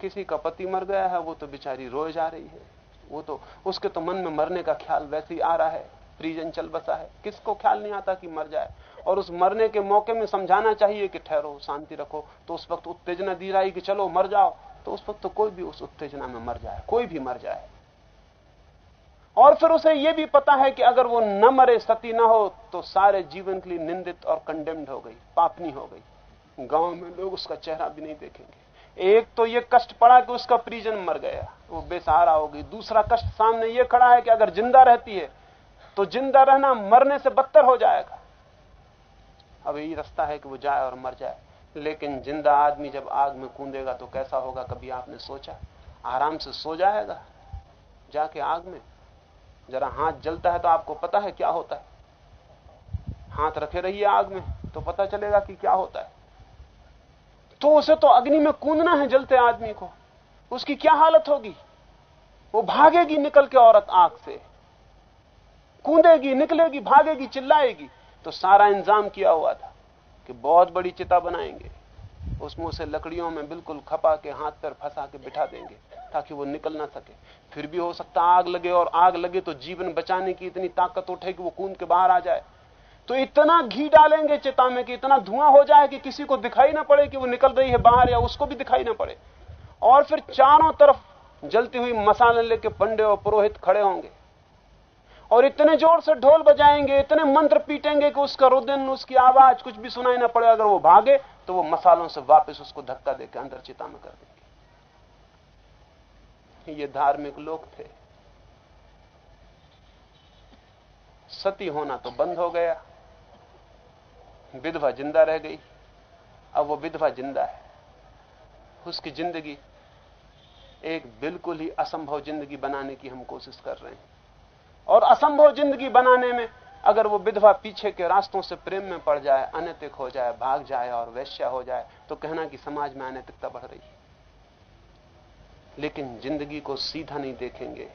किसी का पति मर गया है, वो तो बेचारी रोए जा रही है। वो तो उसके तो मन में मरने का ख्याल वैसे ही आ रहा है। प्रिजन चल बसा है। किसको ख्याल नहीं आता कि मर जाए? और उस मरने के मौके में समझाना चाहिए कि ठहरो, शांति रखो। तो उस वक्त उत्तेजना दी रही कि चलो मर जाओ। तो उस वक्त तो कोई भी उस उत्तेजना में मर जाए, कोई भी मर जाए। और फिर उसे यह भी पता है कि अगर वो न मरे, सती ना हो तो सारे जीवन के लिए निंदित और कंडेम्ड हो गई, पापनी हो गई। गाँव में लोग उसका चेहरा भी नहीं देखेंगे। एक तो ये कष्ट पड़ा कि उसका परिजन मर गया, वो बेसहारा हो गई। दूसरा कष्ट सामने ये खड़ा है कि अगर ज़िंदा रहती है तो ज़िंदा रहना मरने से बदतर हो जाएगा। अब यही रास्ता है कि वो जाए और मर जाए। लेकिन ज़िंदा आदमी जब आग में कूदेगा तो कैसा होगा, कभी आपने सोचा? आराम से सो जाएगा, जाके आग में। जरा हाथ जलता है तो आपको पता है क्या होता है। हाथ रखे रहिए आग में तो पता चलेगा कि क्या होता है। तो उसे तो अग्नि में कूदना है जलते आदमी को। उसकी क्या हालत होगी? वो भागेगी निकल के औरत आग से। कूदेगी, निकलेगी, भागेगी, चिल्लाएगी। तो सारा इंतज़ाम किया हुआ था कि बहुत बड़ी चिता बनाएँगे। उसमें उसे लकड़ियों में बिल्कुल खपा के हाथ पर फंसा के बिठा देंगे ताकि वो निकल ना सके। फिर भी हो सकता आग लगे और आग लगे तो जीवन बचाने की इतनी ताकत उठे कि वो कूद के बाहर आ जाए। तो इतना घी डालेंगे चिता में कि इतना धुआँ हो जाए कि किसी को दिखाई ना पड़े कि वो निकल रही है बाहर या उसको भी दिखाई ना पड़े। और फिर चारों तरफ़ जलती हुई मसाले लेके पंडे और पुरोहित खड़े होंगे। और इतने ज़ोर से ढोल बजाएँगे, इतने मंत्र पीटेंगे कि उसका रुदन, उसकी आवाज़ कुछ भी सुनाई ना पड़े। अगर वो भागे तो वो मसालों से वापस उसको धक्का देकर अंदर चिता में कर देंगे। ये धार्मिक लोग थे। सती होना तो बंद हो गया। विधवा ज़िंदा रह गई। अब वो विधवा ज़िंदा है। उसकी ज़िंदगी एक बिल्कुल ही असंभव ज़िंदगी बनाने की हम कोशिश कर रहे हैं। और असंभव ज़िंदगी बनाने में अगर वो विधवा पीछे के रास्तों से प्रेम में पड़ जाए, अनैतिक हो जाए, भाग जाए और वैश्या हो जाए तो कहना कि समाज में अनैतिकता बढ़ रही है। लेकिन ज़िंदगी को सीधा नहीं देखेंगे,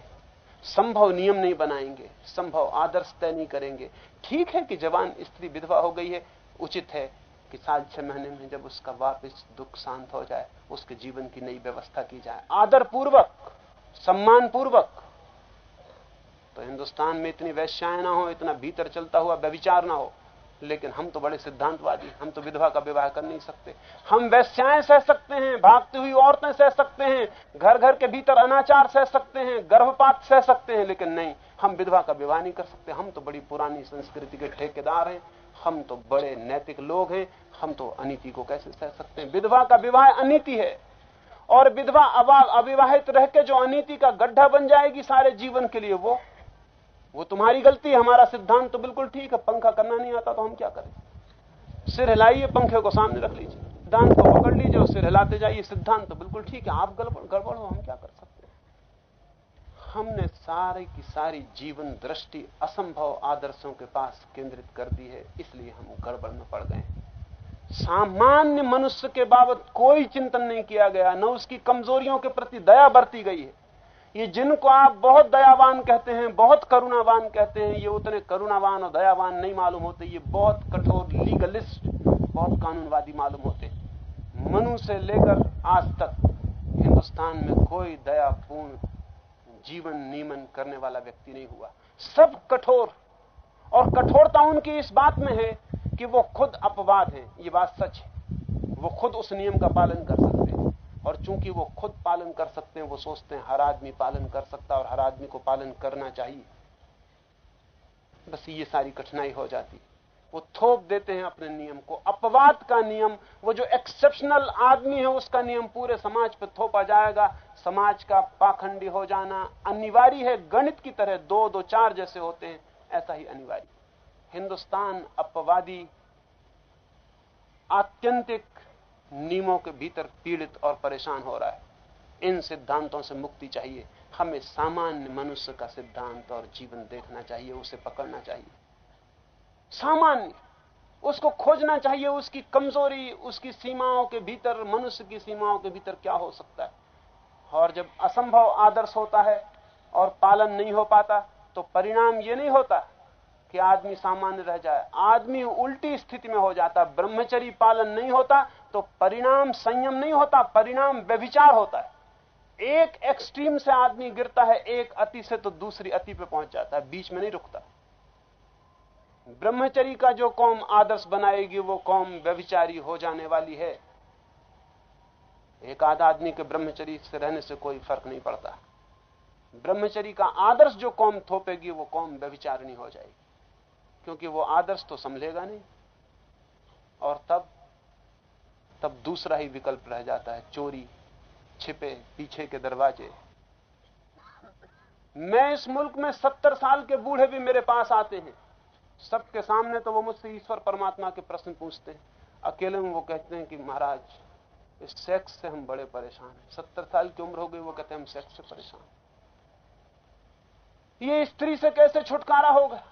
संभव नियम नहीं बनाएँगे, संभव आदर्श तय नहीं करेंगे। ठीक है कि जवान स्त्री विधवा हो गई है उचित है कि साल छह महीने में जब उसका वापस दुख शांत हो जाए, उसके जीवन की नई व्यवस्था की जाए। आदर पूर्वक सम्मान पूर्वक तो हिंदुस्तान में इतनी वैश्याएँ ना हो, इतना भीतर चलता हुआ व्यविचार ना हो, लेकिन हम तो बड़े सिद्धांतवादी, हम तो विधवा का विवाह कर नहीं सकते। हम वैश्याएँ सह सकते हैं, भागती हुई औरतें सह सकते हैं घर घर के भीतर अनाचार सह सकते हैं, गर्भपात सह सकते हैं, लेकिन नहीं, हम विधवा का विवाह नहीं कर सकते। हम तो बड़ी पुरानी संस्कृति के ठेकेदार हैं। हम तो बड़े नैतिक लोग हैं, हम तो अनिति को कैसे सह सकते हैं? विधवा का विवाह अनिति है। और विधवा अविवाहित रह के जो अनिति का गड्ढा बन जाएगी सारे जीवन के लिए, वो वो तुम्हारी गलती है, हमारा सिद्धांत तो बिल्कुल ठीक है, पंखा करना नहीं आता तो हम क्या करें? सिर हिलाइए, पंखे को सामने रख लीजिए सिद्धांत को पकड़ लीजिए और सिर हिलाते जाइए, सिद्धांत तो बिल्कुल ठीक है, आप गड़बड़ गड़बड़ हो, हम क्या कर सकते हमने सारे की सारी जीवन दृष्टि, असंभव आदर्शों के पास केंद्रित कर दी है, इसलिए हम गड़बड़ में पड़ गए सामान्य मनुष्य के बाबत कोई चिंतन नहीं किया गया, न उसकी कमजोरियों के प्रति दया बरती गई है। ये जिनको आप बहुत दयावान कहते हैं, बहुत करुणावान कहते हैं, ये उतने करुणावान और दयावान नहीं मालूम होते, ये बहुत कठोर लीगलिस्ट, बहुत कानूनवादी मालूम होते मनु से लेकर आज तक हिंदुस्तान में कोई दयापूर्ण जीवन नियमन करने वाला व्यक्ति नहीं हुआ। सब कठोर। और कठोरता उनकी इस बात में है कि वो खुद अपवाद है। ये बात सच है। वो खुद उस नियम का पालन कर सकते हैं। और चूँकि वो खुद पालन कर सकते हैं, वो सोचते हैं हर आदमी पालन कर सकता और हर आदमी को पालन करना चाहिए। बस ये सारी कठिनाई हो जाती वो थोप देते हैं अपने नियम को। अपवाद का नियम, वो जो एक्सेप्शनल आदमी है, उसका नियम पूरे समाज पर थोपा जाएगा। समाज का पाखंडी हो जाना अनिवार्य है। गणित की तरह दो दो चार जैसे होते हैं, ऐसा ही अनिवार्य। हिंदुस्तान अपवादी, आत्यंतिक नियमों के भीतर पीड़ित और परेशान हो रहा है। इन सिद्धांतों से मुक्ति चाहिए। हमें सामान्य मनुष्य का सिद्धांत और जीवन देखना चाहिए, उसे पकड़ना चाहिए। सामान्य उसको खोजना चाहिए, उसकी कमज़ोरी, उसकी सीमाओं के भीतर, मनुष्य की सीमाओं के भीतर क्या हो सकता है? और जब असंभव आदर्श होता है और पालन नहीं हो पाता तो परिणाम ये नहीं होता कि आदमी सामान्य रह जाए। आदमी उल्टी स्थिति में हो जाता ब्रह्मचरी पालन नहीं होता तो परिणाम संयम नहीं होता, परिणाम व्यभिचार होता है। एक एक्सट्रीम से आदमी गिरता है, एक अति से तो दूसरी अति पे पहुँच जाता है, बीच में नहीं रुकता। ब्रह्मचरी का जो कौम आदर्श बनाएगी, वो कौम व्यभिचारी हो जाने वाली है। एक आध आदमी के ब्रह्मचरी से रहने से कोई फ़र्क नहीं पड़ता। ब्रह्मचरी का आदर्श जो कौम थोपेगी, वो कौम व्यभिचारिणी हो जाएगी। क्योंकि वो आदर्श तो संभलेगा नहीं। और तब तब दूसरा ही विकल्प रह जाता है, चोरी, छिपे, पीछे के दरवाजे। मैं इस मुल्क में सत्तर साल के बूढ़े भी मेरे पास आते हैं। सबके सामने तो वो मुझसे ईश्वर परमात्मा के प्रश्न पूछते हैं। अकेले में वो कहते हैं कि महाराज, इस सेक्स से हम बड़े परेशान हैं। सत्तर साल की उम्र हो गई, वो कहते हैं, हम सेक्स से परेशान ये स्त्री से कैसे छुटकारा होगा?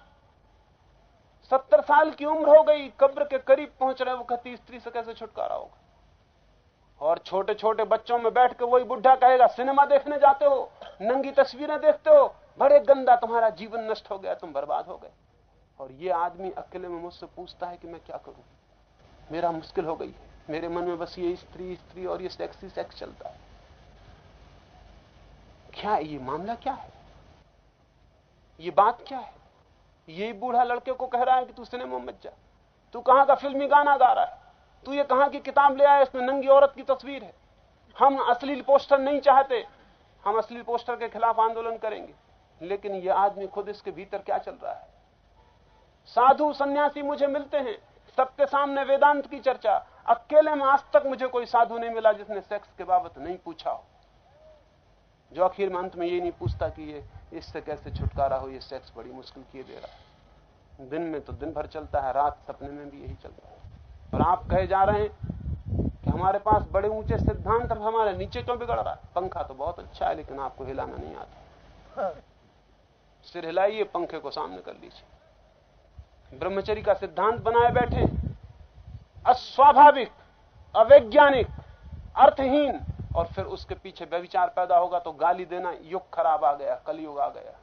सत्तर साल की उम्र हो गई, कब्र के करीब पहुँच रहे वो कहती, स्त्री से कैसे छुटकारा होगा? और छोटे छोटे बच्चों में बैठ के वही बुढ़ा कहेगा, सिनेमा देखने जाते हो, नंगी तस्वीरें देखते हो, बड़े गंदा तुम्हारा जीवन नष्ट हो गया, तुम बर्बाद हो गए। और ये आदमी अकेले में मुझसे पूछता है कि मैं क्या करूँ? मेरा मुश्किल हो गई है। मेरे मन में बस ये स्त्री स्त्री और ये सेक्सी सेक्स चलता है। क्या ये मामला क्या है? ये बात क्या है? ये बूढ़ा लड़के को कह रहा है कि तू सिनेमा मत जा। तू कहाँ का फिल्मी गाना गा रहा है? तू ये कहाँ की किताब ले आया इसमें नंगी औरत की तस्वीर है। हम अश्लील पोस्टर नहीं चाहते। हम अश्लील पोस्टर के खिलाफ आंदोलन करेंगे। लेकिन यह आदमी खुद इसके भीतर क्या चल रहा है? साधु सन्यासी मुझे मिलते हैं। सबके सामने वेदांत की चर्चा। अकेले में आज तक मुझे कोई साधु नहीं मिला जिसने सेक्स के बाबत नहीं पूछा हो। जो आखिर में अंत में ये नहीं पूछता कि ये इससे कैसे छुटकारा हो ये सेक्स बड़ी मुश्किल किए दे रहा है। दिन में तो दिन भर चलता है रात सपने में भी यही चलता है। और आप कहे जा रहे हैं कि हमारे पास बड़े ऊँचे सिद्धांत अब हमारे नीचे क्यों बिगड़ रहा है? पंखा तो बहुत अच्छा है लेकिन आपको हिलाना नहीं आता। सिर हिलाइए पंखे को सामने कर लीजिए। ब्रह्मचरी का सिद्धांत बनाए बैठे। अस्वाभाविक, अवैज्ञानिक, अर्थहीन, और फिर उसके पीछे व्यविचार पैदा होगा तो गाली देना युग खराब आ गया, कलयुग आ गया।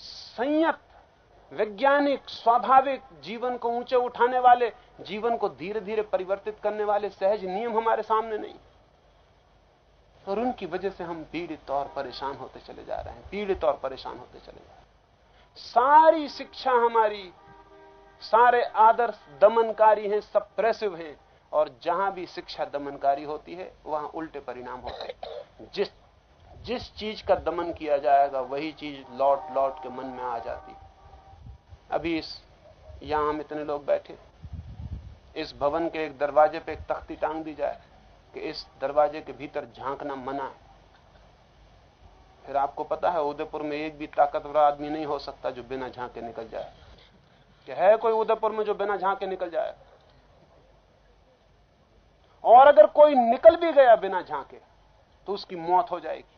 संयत, वैज्ञानिक, स्वाभाविक जीवन को ऊँचे उठाने वाले, जीवन को धीरे धीरे परिवर्तित करने वाले सहज नियम हमारे सामने नहीं। और उनकी वजह से हम पीड़ित और परेशान होते चले जा रहे हैं, पीड़ित और परेशान होते चले जा रहे हैं। सारी शिक्षा हमारी, सारे आदर्श दमनकारी हैं सप्रेसिव हैं, और जहाँ भी शिक्षा दमनकारी होती है, वहाँ उल्टे परिणाम होते हैं। जिस जिस चीज़ का दमन किया जाएगा, वही चीज़ लौट लौट के मन में आ जाती। अभी इस, यहाँ हम इतने लोग बैठे, इस भवन के एक दरवाजे पे एक तख्ती टांग दी जाए, कि इस दरवाजे के भीतर झांकना मना है। फिर आपको पता है उदयपुर में एक भी ताकतवर आदमी नहीं हो सकता जो बिना झांके निकल जाए। कि है कोई उदयपुर में जो बिना झांके निकल जाए? और अगर कोई निकल भी गया बिना झांके तो उसकी मौत हो जाएगी।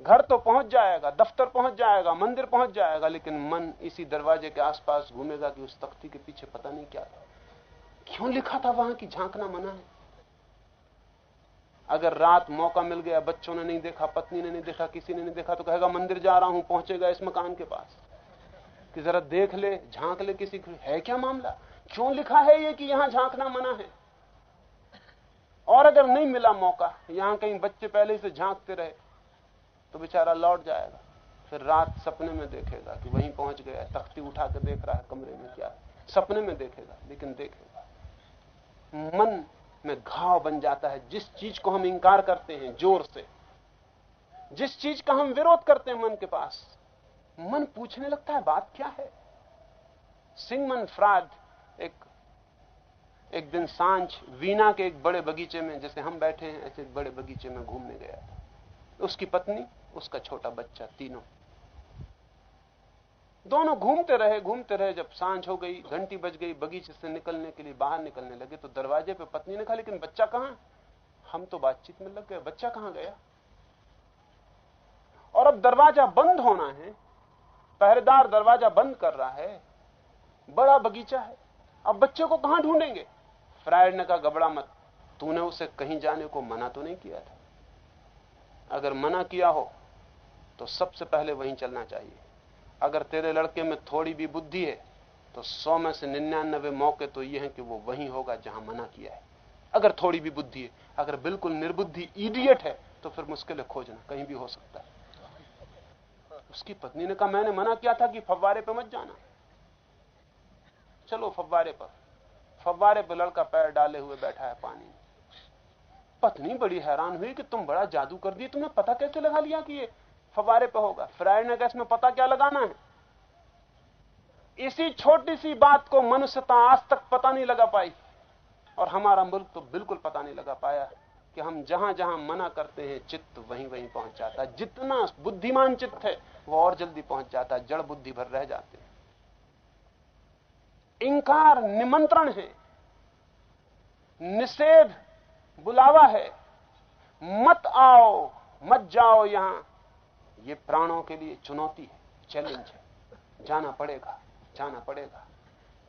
घर तो पहुँच जाएगा, दफ्तर पहुँच जाएगा, मंदिर पहुँच जाएगा, लेकिन मन इसी दरवाजे के आसपास घूमेगा कि उस तख्ती के पीछे पता नहीं क्या था। क्यों लिखा था वहाँ की झांकना मना है? अगर रात मौका मिल गया, बच्चों ने नहीं देखा, पत्नी ने नहीं देखा, किसी ने नहीं देखा तो कहेगा, मंदिर जा रहा हूँ, पहुंचेगा इस मकान के पास। कि जरा देख ले, झाँक ले किसी है क्या मामला? क्यों लिखा है ये कि यहाँ झांकना मना है? और अगर नहीं मिला मौका, यहाँ कहीं बच्चे पहले से झांकते रहे तो बेचारा लौट जाएगा। फिर रात सपने में देखेगा कि वहीं पहुँच गया तख्ती उठा कर देख रहा है कमरे में क्या सपने में देखेगा, लेकिन देखेगा। मन में घाव बन जाता है। जिस चीज़ को हम इंकार करते हैं ज़ोर से, जिस चीज़ का हम विरोध करते हैं मन के पास, मन पूछने लगता है, बात क्या है? सिंगमन फ्राड एक एक दिन साँझ वीना के एक बड़े बगीचे में, जैसे हम बैठे हैं, ऐसे बड़े बगीचे में घूमने गया उसकी पत्नी, उसका छोटा बच्चा, तीनों। दोनों घूमते रहे घूमते रहे, जब साँझ हो गई, घंटी बज गई, बगीचे से निकलने के लिए, बाहर निकलने लगे तो दरवाजे पे पत्नी ने कहा, लेकिन बच्चा कहाँ? हम तो बातचीत में लग गए, बच्चा कहाँ गया? और अब दरवाज़ा बंद होना है, पहरेदार दरवाज़ा बंद कर रहा है, बड़ा बगीचा है, अब बच्चे को कहाँ ढूंढेंगे? फ्रायड ने कहा गबड़ा मत, तूने उसे कहीं जाने को मना तो नहीं किया था? अगर मना किया हो तो सबसे पहले वहीं चलना चाहिए। अगर तेरे लड़के में थोड़ी भी बुद्धि है तो सौ में से निन्यानबे मौके तो ये हैं कि वो वहीं होगा जहाँ मना किया है। अगर थोड़ी भी बुद्धि है, अगर बिल्कुल निर्बुद्धि इडियट है तो फिर मुश्किल है खोजना कहीं भी हो सकता है। उसकी पत्नी ने कहा, मैंने मना किया था कि फव्वारे पे मत जाना। चलो फव्वारे पर। फव्वारे पर लड़का पैर डाले हुए बैठा है पानी में। पत्नी बड़ी हैरान हुई कि तुम बड़ा जादू कर दिए, तुम्हें पता कैसे लगा लिया कि ये फवारे पे होगा। फ्राइड ने कहा, इसमें पता क्या लगाना है? इसी छोटी सी बात को मनुष्यता आज तक पता नहीं लगा पाई। और हमारा मुल्क तो बिल्कुल पता नहीं लगा पाया कि हम जहाँ जहाँ मना करते हैं, चित्त वहीं वहीं पहुँच जाता है। जितना बुद्धिमान चित्त है, वो और जल्दी पहुँच जाता है, जड़ बुद्धि भर रह जाते हैं। इंकार निमंत्रण है, निषेध बुलावा है। मत आओ, मत जाओ यहाँ। ये प्राणों के लिए चुनौती है चैलेंज है। जाना पड़ेगा जाना पड़ेगा।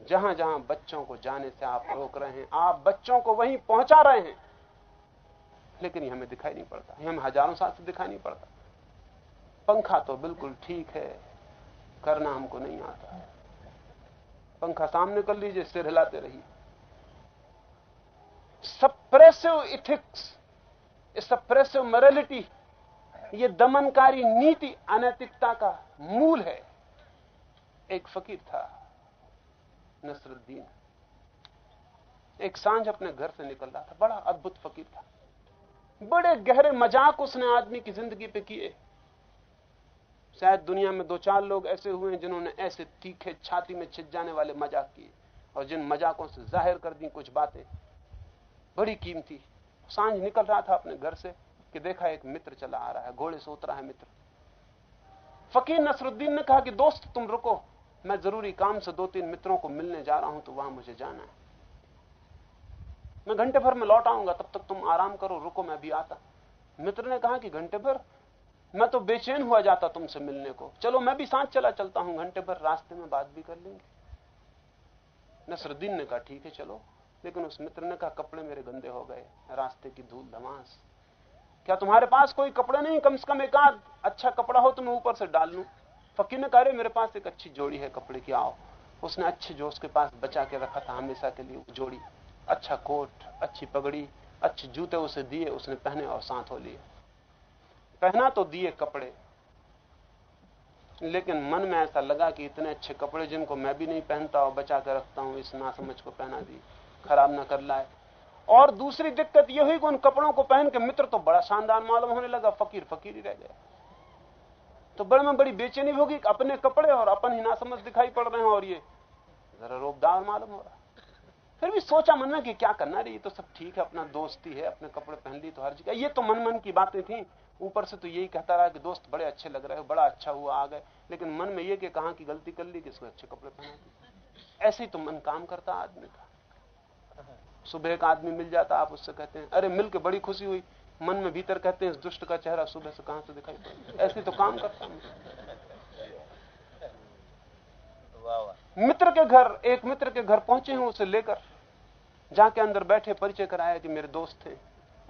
जहाँ जहाँ बच्चों को जाने से आप रोक रहे हैं, आप बच्चों को वहीं पहुँचा रहे हैं। लेकिन हमें दिखाई नहीं पड़ता हमें हज़ारों साल से दिखाई नहीं पड़ता। पंखा तो बिल्कुल ठीक है, करना हमको नहीं आता। पंखा सामने कर लीजिए, सिर हिलाते रहिए। सप्रेसिव इथिक्स सप्रेसिव मॉरलिटी ये दमनकारी नीति अनैतिकता का मूल है। एक फकीर था, नसरुद्दीन। एक साँझ अपने घर से निकल रहा था, बड़ा अद्भुत फकीर था। बड़े गहरे मज़ाक उसने आदमी की ज़िंदगी पे किए। शायद दुनिया में दो चार लोग ऐसे हुए जिन्होंने ऐसे तीखे, छाती में छिज जाने वाले मज़ाक किए और जिन मजाकों से ज़ाहिर कर दी कुछ बातें। बड़ी कीमती। साँझ निकल रहा था अपने घर से। कि देखा एक मित्र चला आ रहा है, घोड़े से उतरा है मित्र। फकीर नसरुद्दीन ने कहा कि दोस्त, तुम रुको, मैं ज़रूरी काम से दो तीन मित्रों को मिलने जा रहा हूँ तो वहाँ मुझे जाना है। मैं घंटे भर में लौट आऊँगा, तब तक तुम आराम करो, रुको, मैं भी आता। मित्र ने कहा कि घंटे भर? मैं तो बेचैन हुआ जाता तुमसे मिलने को। चलो, मैं भी साथ चला चलता हूँ, घंटे भर रास्ते में बात भी कर लेंगे। नसरुद्दीन ने कहा, ठीक है, चलो। लेकिन उस मित्र ने कहा, कपड़े मेरे गंदे हो गए, रास्ते की धूल, धमास। क्या तुम्हारे पास कोई कपड़े नहीं? कम से कम एक आध अच्छा कपड़ा हो तो मैं ऊपर से डाल लू। फकीर ने कहा मेरे पास एक अच्छी जोड़ी है कपड़े की, आओ। उसने अच्छे जो उसके पास बचा के रखा था, हमेशा के लिए जोड़ी। अच्छा कोट, अच्छी पगड़ी, अच्छे जूते उसे दिए, उसने पहने और साथ हो लिए। पहना तो दिए कपड़े, लेकिन मन में ऐसा लगा कि इतने अच्छे कपड़े जिनको मैं भी नहीं पहनता और बचा कर रखता हूँ, इस नासमझ को पहना दी खराब ना कर लाए। और दूसरी दिक्कत यह हुई कि उन कपड़ों को पहन के मित्र तो बड़ा शानदार मालूम होने लगा, फकीर फकीर ही रह गया तो बड़े में बड़ी बेचैनी होगी अपने कपड़े और अपन ही नासमझ दिखाई पड़ रहे हैं और ये जरा रोबदार मालूम हो रहा फिर भी सोचा मन में कि क्या करना रही तो सब ठीक है, अपना दोस्ती है अपने कपड़े पहन ली तो हर जगह। ये तो मन मन की बातें थी। ऊपर से तो यही कहता रहा कि दोस्त बड़े अच्छे लग रहे हो, बड़ा अच्छा हुआ, आ गए। लेकिन मन में ये कि कहा की गलती कर ली कि इसको अच्छे कपड़े पहना ऐसे ही तो मन काम करता आदमी का। सुबह एक आदमी मिल जाता आप उससे कहते हैं अरे मिल के बड़ी खुशी हुई। मन में भीतर कहते हैं इस दुष्ट का चेहरा सुबह से कहाँ से दिखाई पड़ा? ऐसे तो काम करता हूँ। मित्र के घर एक मित्र के घर पहुँचे हैं उसे लेकर जाके अंदर बैठे परिचय कराया कि मेरे दोस्त थे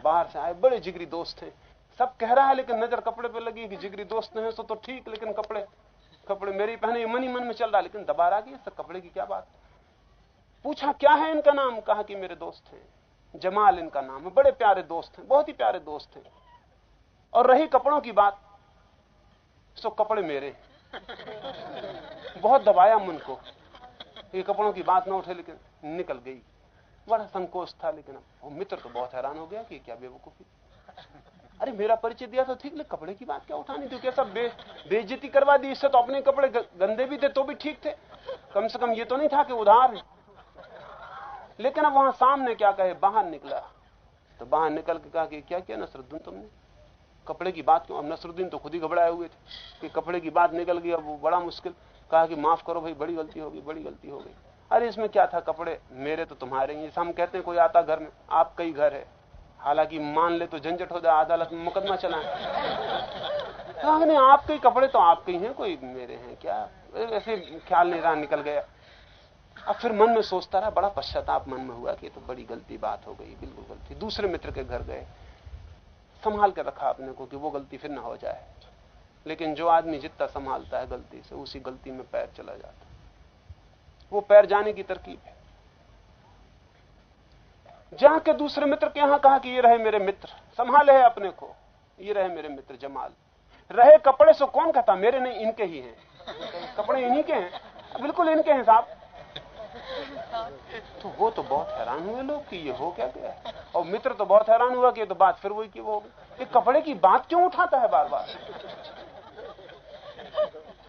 बाहर से आए बड़े जिगरी दोस्त थे सब कह रहा है लेकिन नज़र कपड़े पे लगी कि जिगरी दोस्त हैं तो, तो ठीक लेकिन कपड़े कपड़े मेरे पहने मन ही मन में चल रहा लेकिन दबा रहा कि सब कपड़े की क्या बात पूछा क्या है इनका नाम? कहा कि मेरे दोस्त हैं। जमाल इनका नाम है। बड़े प्यारे दोस्त हैं बहुत ही प्यारे दोस्त हैं। और रही कपड़ों की बात सो कपड़े मेरे बहुत दबाया मन को ये कपड़ों की बात ना उठे लेकिन निकल गई। बड़ा संकोच था लेकिन अब मित्र तो बहुत हैरान हो गया कि क्या बेवकूफ़ी। अरे मेरा परिचय दिया तो ठीक लेकिन कपड़े की बात क्या उठानी? थी कैसा बे, बेइज्जती करवा दी इससे तो अपने कपड़े गंदे भी थे तो भी ठीक थे। कम से कम ये तो नहीं था कि उधार है। लेकिन अब वहाँ सामने क्या कहे? बाहर निकला। तो बाहर निकल के कहा कि क्या किया नसरुद्दीन तुमने? कपड़े की बात क्यों? अब नसरुद्दीन तो खुद ही घबराए हुए थे कि कपड़े की बात निकल गई। अब वो बड़ा मुश्किल। कहा कि माफ़ करो भाई, बड़ी गलती होगी बड़ी गलती हो गई। अरे इसमें क्या था कपड़े? मेरे तो तुम्हारे ही हम कहते हैं कोई आता घर में, आपका ही घर है। हालाँकि मान ले तो झंझट हो जाए, अदालत में मुकदमा चलाए। हमने आपके कपड़े तो आपके ही हैं, कोई मेरे हैं क्या? ऐसे ख्याल नहीं रहा, निकल गया। अब फिर मन में सोचता रहा, बड़ा पश्चाताप मन में हुआ कि तो बड़ी गलती बात हो गई, बिल्कुल गलती। दूसरे मित्र के घर गए, संभाल कर रखा अपने को कि वो गलती फिर ना हो जाए। लेकिन जो आदमी जितना संभालता है गलती से, उसी गलती में पैर चला जाता है। वो पैर जाने की तरकीब है। जहाँ के दूसरे मित्र के यहाँ कहा कि ये रहे मेरे मित्र, संभाले है अपने को। ये रहे मेरे मित्र जमाल। रहे कपड़े से कौन कहता? मेरे नहीं, इनके ही हैं। कपड़े इन्हीं के हैं। बिल्कुल इनके हैं साहब। तो वो तो बहुत हैरान हुए लोग कि ये हो क्या गया? और मित्र तो बहुत हैरान हुआ कि ये तो बात फिर वही की वो ये कपड़े की बात क्यों उठाता है बार बार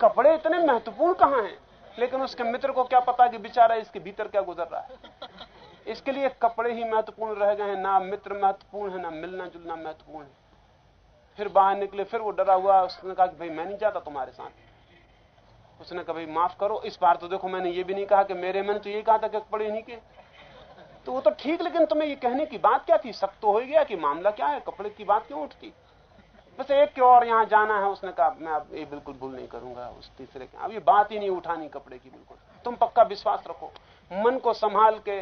कपड़े इतने महत्वपूर्ण कहाँ हैं? लेकिन उसके मित्र को क्या पता कि बेचारा इसके भीतर क्या गुजर रहा है? इसके लिए कपड़े ही महत्वपूर्ण रह गए हैं। ना मित्र महत्वपूर्ण है, ना मिलना जुलना महत्वपूर्ण है। फिर बाहर निकले, फिर वो डरा हुआ, उसने कहा कि, भाई, मैं नहीं जाता तुम्हारे साथ। उसने कहा, भाई, माफ़ करो, इस बार तो देखो मैंने ये भी नहीं कहा कि मेरे मन तो ये कहा था कि कपड़े नहीं के तो वो तो ठीक, लेकिन तुम्हें ये कहने की बात क्या थी? सब तो हो गया कि मामला क्या है, कपड़े की बात क्यों उठती? बस एक के और यहाँ जाना है, उसने कहा, मैं अब ये बिल्कुल भूल नहीं करूँगा, उस तीसरे के अब ये बात ही नहीं उठानी कपड़े की बिल्कुल। तुम पक्का विश्वास रखो, मन को संभाल के,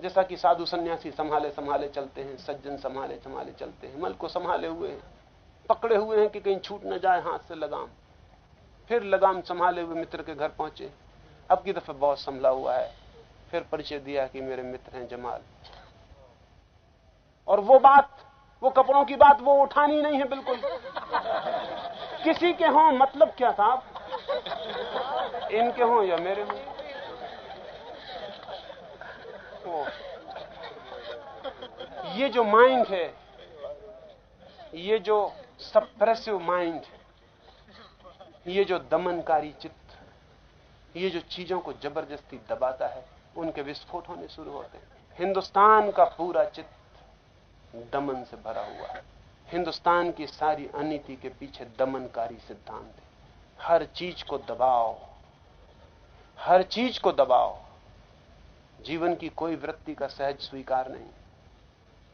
जैसा कि साधु सन्यासी संभाले संभाले चलते हैं, सज्जन संभाले संभाले चलते हैं, मन को संभाले हुए हैं, पकड़े हुए हैं कि कहीं छूट न जाए हाथ से लगाम। फिर लगाम संभाले हुए मित्र के घर पहुँचे। अब की दफे बहुत संभला हुआ है। फिर परिचय दिया कि मेरे मित्र हैं जमाल। और वो बात, वो कपड़ों की बात, वो उठानी नहीं है बिल्कुल। किसी के हों मतलब क्या साहब इनके हों या मेरे हों? ये जो माइंड है, ये जो सप्रेसिव माइंड ये जो दमनकारी चित्त ये जो चीज़ों को ज़बरदस्ती दबाता है, उनके विस्फोट होने शुरू होते हैं। हिंदुस्तान का पूरा चित्त दमन से भरा हुआ है। हिंदुस्तान की सारी अनिति के पीछे दमनकारी सिद्धांत है। हर चीज़ को दबाओ। हर चीज़ को दबाओ। जीवन की कोई वृत्ति का सहज स्वीकार नहीं।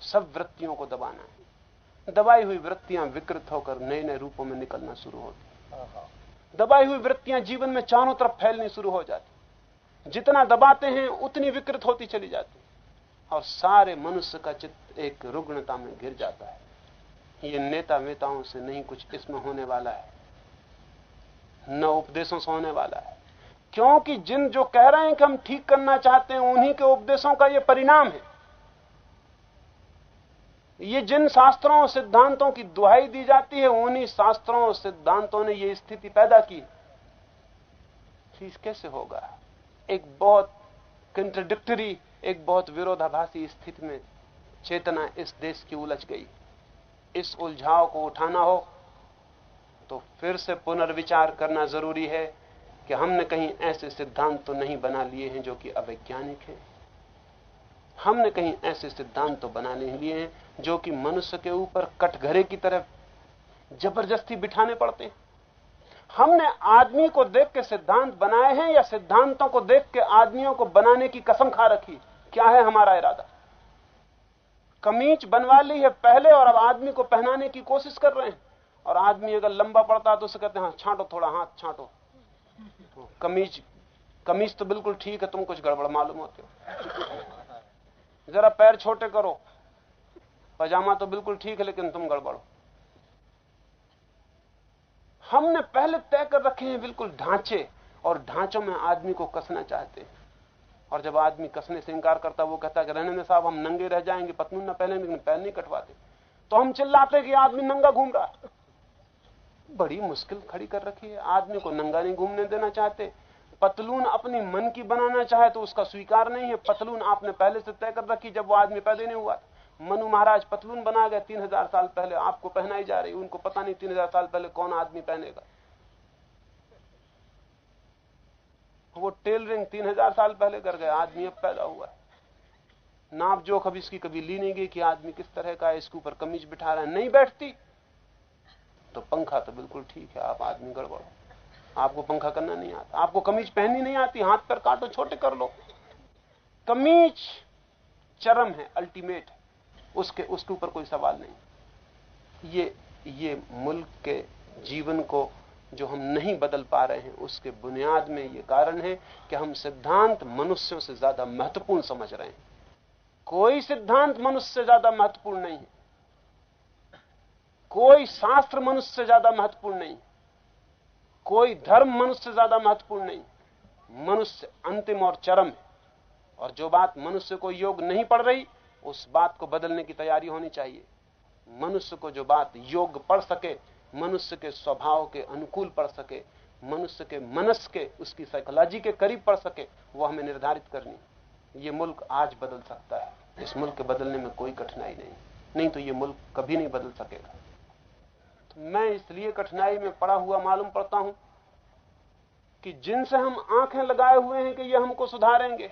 सब वृत्तियों को दबाना है। दबाई हुई वृत्तियाँ विकृत होकर नए नए रूपों में निकलना शुरू होती दबाई हुई वृत्तियाँ जीवन में चारों तरफ़ फैलनी शुरू हो जाती। जितना दबाते हैं, उतनी विकृत होती चली जाती। और सारे मनुष्य का चित्त एक रुग्णता में गिर जाता है। ये नेता वेताओं से नहीं कुछ इसमें होने वाला है। न उपदेशों से होने वाला है। क्योंकि जिन जो कह रहे हैं कि हम ठीक करना चाहते हैं, उन्हीं के उपदेशों का यह परिणाम है। ये जिन शास्त्रों और सिद्धांतों की दुहाई दी जाती है, उन्हीं शास्त्रों और सिद्धांतों ने यह स्थिति पैदा की। चीज़ कैसे होगा? एक बहुत कंट्रडिक्टरी एक बहुत विरोधाभासी स्थिति में चेतना इस देश की उलझ गई। इस उलझाव को उठाना हो तो फिर से पुनर्विचार करना ज़रूरी है कि हमने कहीं ऐसे सिद्धांत तो नहीं बना लिए हैं जो कि अवैज्ञानिक हैं। हमने कहीं ऐसे सिद्धांत तो बना नहीं लिए हैं जो कि मनुष्य के ऊपर कटघरे की तरह ज़बरदस्ती बिठाने पड़ते हैं। हमने आदमी को देख के सिद्धांत बनाए हैं या सिद्धांतों को देख के आदमियों को बनाने की कसम खा रखी? क्या है हमारा इरादा? कमीज बनवा ली है पहले और अब आदमी को पहनाने की कोशिश कर रहे हैं। और आदमी अगर लंबा पड़ता है तो उसे कहते हैं हाँ छांटो थोड़ा, हाथ छांटो। तो कमीज कमीज तो बिल्कुल ठीक है, तुम कुछ गड़बड़ मालूम होते हो। जरा पैर छोटे करो। पजामा तो बिल्कुल ठीक है, लेकिन तुम गड़बड़ो। हमने पहले तय कर रखे हैं, बिल्कुल ढांचे, और ढांचों में आदमी को कसना चाहते हैं। और जब आदमी कसने से इंकार करता वो कहता कि रहने में साहब, हम नंगे रह जाएँगे पत्नी न पहले लेकिन पैर नहीं कटवाते तो हम चिल्लाते कि आदमी नंगा घूम रहा बड़ी मुश्किल खड़ी कर रखी है। आदमी को नंगा नहीं घूमने देना चाहते। पतलून अपनी मन की बनाना चाहे तो उसका स्वीकार नहीं है। पतलून आपने पहले से तय कर रखी जब वो आदमी पैदा नहीं हुआ मनु महाराज पतलून बना गए तीन हज़ार साल पहले, आपको पहनाई जा रही, उनको पता नहीं तीन हज़ार साल पहले कौन आदमी पहनेगा। वो टेलरिंग तीन हज़ार साल पहले कर गए, आदमी अब पैदा हुआ है। नाप जोख अब इसकी कभी ली नहीं गई कि आदमी किस तरह का है, इसके ऊपर कमीज बिठा रहा है, नहीं बैठती। तो पंखा तो बिल्कुल ठीक है, आप आदमी गड़बड़ आपको पंखा करना नहीं आता। आपको कमीज पहननी नहीं आती, हाथ पर काटो, छोटे कर लो। कमीज चरम है अल्टीमेट है। उसके उसके ऊपर कोई सवाल नहीं। ये ये मुल्क के जीवन को जो हम नहीं बदल पा रहे हैं, उसके बुनियाद में ये कारण है कि हम सिद्धांत मनुष्यों से ज़्यादा महत्वपूर्ण समझ रहे हैं। कोई सिद्धांत मनुष्य से ज़्यादा महत्वपूर्ण नहीं है। कोई शास्त्र मनुष्य से ज़्यादा महत्वपूर्ण नहीं कोई धर्म मनुष्य से ज़्यादा महत्वपूर्ण नहीं। मनुष्य अंतिम और चरम है। और जो बात मनुष्य को योग नहीं पड़ रही, उस बात को बदलने की तैयारी होनी चाहिए। मनुष्य को जो बात योग पढ़ सके, मनुष्य के स्वभाव के अनुकूल पढ़ सके, मनुष्य के मनस के, उसकी साइकोलॉजी के करीब पढ़ सके, वो हमें निर्धारित करनी। ये मुल्क आज बदल सकता है। इस मुल्क के बदलने में कोई कठिनाई नहीं। नहीं तो ये मुल्क कभी नहीं बदल सकेगा। मैं इसलिए कठिनाई में पड़ा हुआ मालूम पड़ता हूँ कि जिनसे हम आँखें लगाए हुए हैं कि ये हमको सुधारेंगे,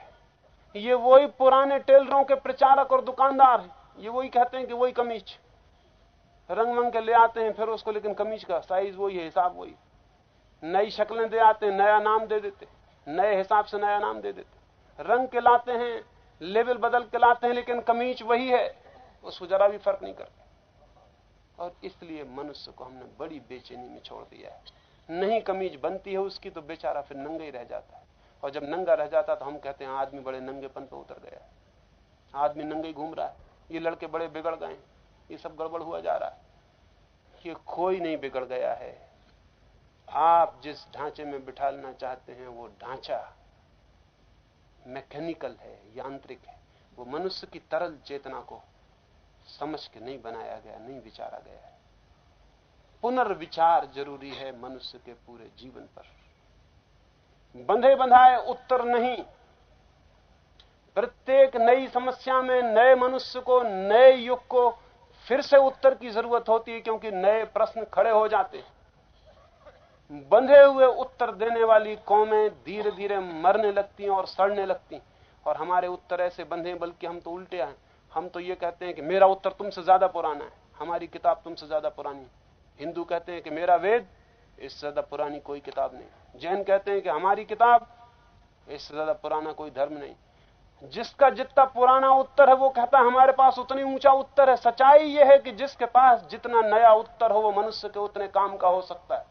ये वही पुराने टेलरों के प्रचारक और दुकानदार हैं। ये वही कहते हैं कि वही कमीज। रंग मंग के ले आते हैं फिर उसको, लेकिन कमीज का साइज़ वही है, हिसाब वही नई शक्लें दे आते हैं, नया नाम दे देते नए हिसाब से नया नाम दे देते रंग के लाते हैं लेवल बदल के लाते हैं, लेकिन कमीज वही है। उसको जरा भी फ़र्क नहीं करते। और इसलिए मनुष्य को हमने बड़ी बेचैनी में छोड़ दिया है। नहीं कमीज बनती है उसकी तो बेचारा फिर नंगा ही रह जाता है। और जब नंगा रह जाता तो हम कहते हैं, आदमी बड़े नंगेपन पर उतर गया आदमी नंगे घूम रहा है। ये लड़के बड़े बिगड़ गए ये सब गड़बड़ हुआ जा रहा है। ये कोई नहीं बिगड़ गया है। आप जिस ढांचे में बिठालना चाहते हैं, वो ढांचा मैकेनिकल है, यांत्रिक है। वो मनुष्य की तरल चेतना को समझ के नहीं बनाया गया, नहीं विचारा गया है। पुनर्विचार ज़रूरी है मनुष्य के पूरे जीवन पर। बंधे बंधाए उत्तर नहीं। प्रत्येक नई समस्या में नए मनुष्य को, नए युग को फिर से उत्तर की ज़रूरत होती है, क्योंकि नए प्रश्न खड़े हो जाते हैं। बंधे हुए उत्तर देने वाली कौमें धीरे धीरे मरने लगती हैं और सड़ने लगती हैं। और हमारे उत्तर ऐसे बंधे बल्कि हम तो उल्टे आए हम तो ये कहते हैं कि मेरा उत्तर तुमसे ज़्यादा पुराना है, हमारी किताब तुमसे ज़्यादा पुरानी हिंदू कहते हैं कि मेरा वेद इससे ज़्यादा पुरानी कोई किताब नहीं जैन कहते हैं कि हमारी किताब इससे ज़्यादा पुराना कोई धर्म नहीं जिसका जितना पुराना उत्तर है वो कहता है, हमारे पास उतनी ऊँचा उत्तर है। सच्चाई यह है कि जिसके पास जितना नया उत्तर हो, वो मनुष्य के उतने काम का हो सकता है।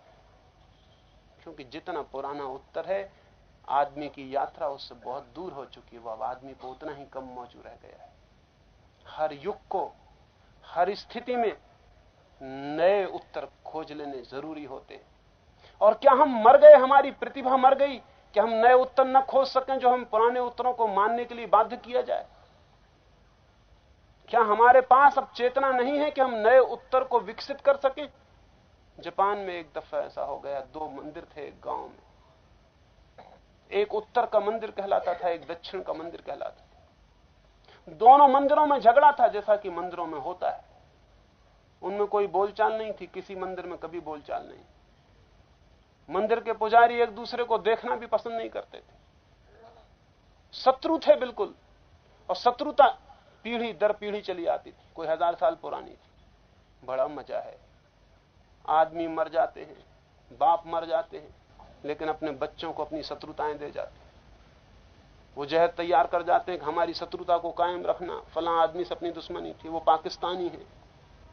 क्योंकि जितना पुराना उत्तर है, आदमी की यात्रा उससे बहुत दूर हो चुकी है। वो अब आदमी को उतना ही कम मौजूद रह गया है। हर युग को, हर स्थिति में नए उत्तर खोज लेने ज़रूरी होते और क्या हम मर गए, हमारी प्रतिभा मर गई कि हम नए उत्तर न खोज सकें जो हम पुराने उत्तरों को मानने के लिए बाध्य किया जाए? क्या हमारे पास अब चेतना नहीं है कि हम नए उत्तर को विकसित कर सकें? जापान में एक दफ़ा ऐसा हो गया, दो मंदिर थे एक गाँव में। एक उत्तर का मंदिर कहलाता था, एक दक्षिण का मंदिर कहलाता दोनों मंदिरों में झगड़ा था जैसा कि मंदिरों में होता है। उनमें कोई बोलचाल नहीं थी, किसी मंदिर में कभी बोलचाल नहीं। मंदिर के पुजारी एक दूसरे को देखना भी पसंद नहीं करते थे। शत्रु थे बिल्कुल, और शत्रुता पीढ़ी दर पीढ़ी चली आती थी। कोई हज़ार साल पुरानी थी। बड़ा मज़ा है। आदमी मर जाते हैं, बाप मर जाते हैं, लेकिन अपने बच्चों को अपनी शत्रुताएँ दे जाते वो जहर तैयार कर जाते हैं कि हमारी शत्रुता को कायम रखना। फला आदमी से अपनी दुश्मनी थी। वो पाकिस्तानी है,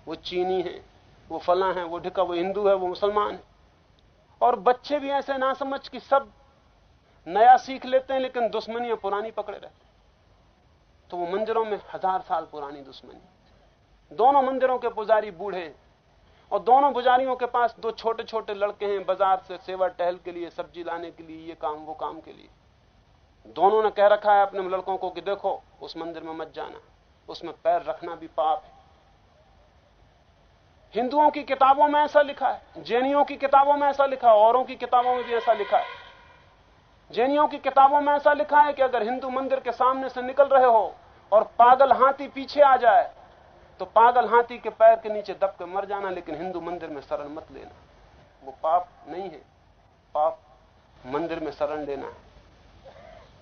वो चीनी है, वो फला है, वो ढिका, वो हिंदू है, वो मुसलमान है। और बच्चे भी ऐसे ना समझ कि सब नया सीख लेते हैं, लेकिन दुश्मनियाँ पुरानी पकड़े रहते तो वो मंदिरों में हज़ार साल पुरानी दुश्मनी। दोनों मंदिरों के पुजारी बूढ़े और दोनों पुजारियों के पास दो छोटे छोटे लड़के हैं, बाज़ार से सेवा टहल के लिए, सब्ज़ी लाने के लिए, ये काम, वो काम के लिए। दोनों ने कह रखा है अपने लड़कों को कि देखो, उस मंदिर में मत जाना, उसमें पैर रखना भी पाप है। हिंदुओं की किताबों में ऐसा लिखा है, जैनियों की किताबों में ऐसा लिखा है, औरों की किताबों में भी ऐसा लिखा है। जैनियों की किताबों में ऐसा लिखा है कि अगर हिंदू मंदिर के सामने से निकल रहे हो और पागल हाथी पीछे आ जाए तो पागल हाथी के पैर के नीचे दब के मर जाना, लेकिन हिंदू मंदिर में शरण मत लेना। वो पाप नहीं है, पाप मंदिर में शरण लेना है।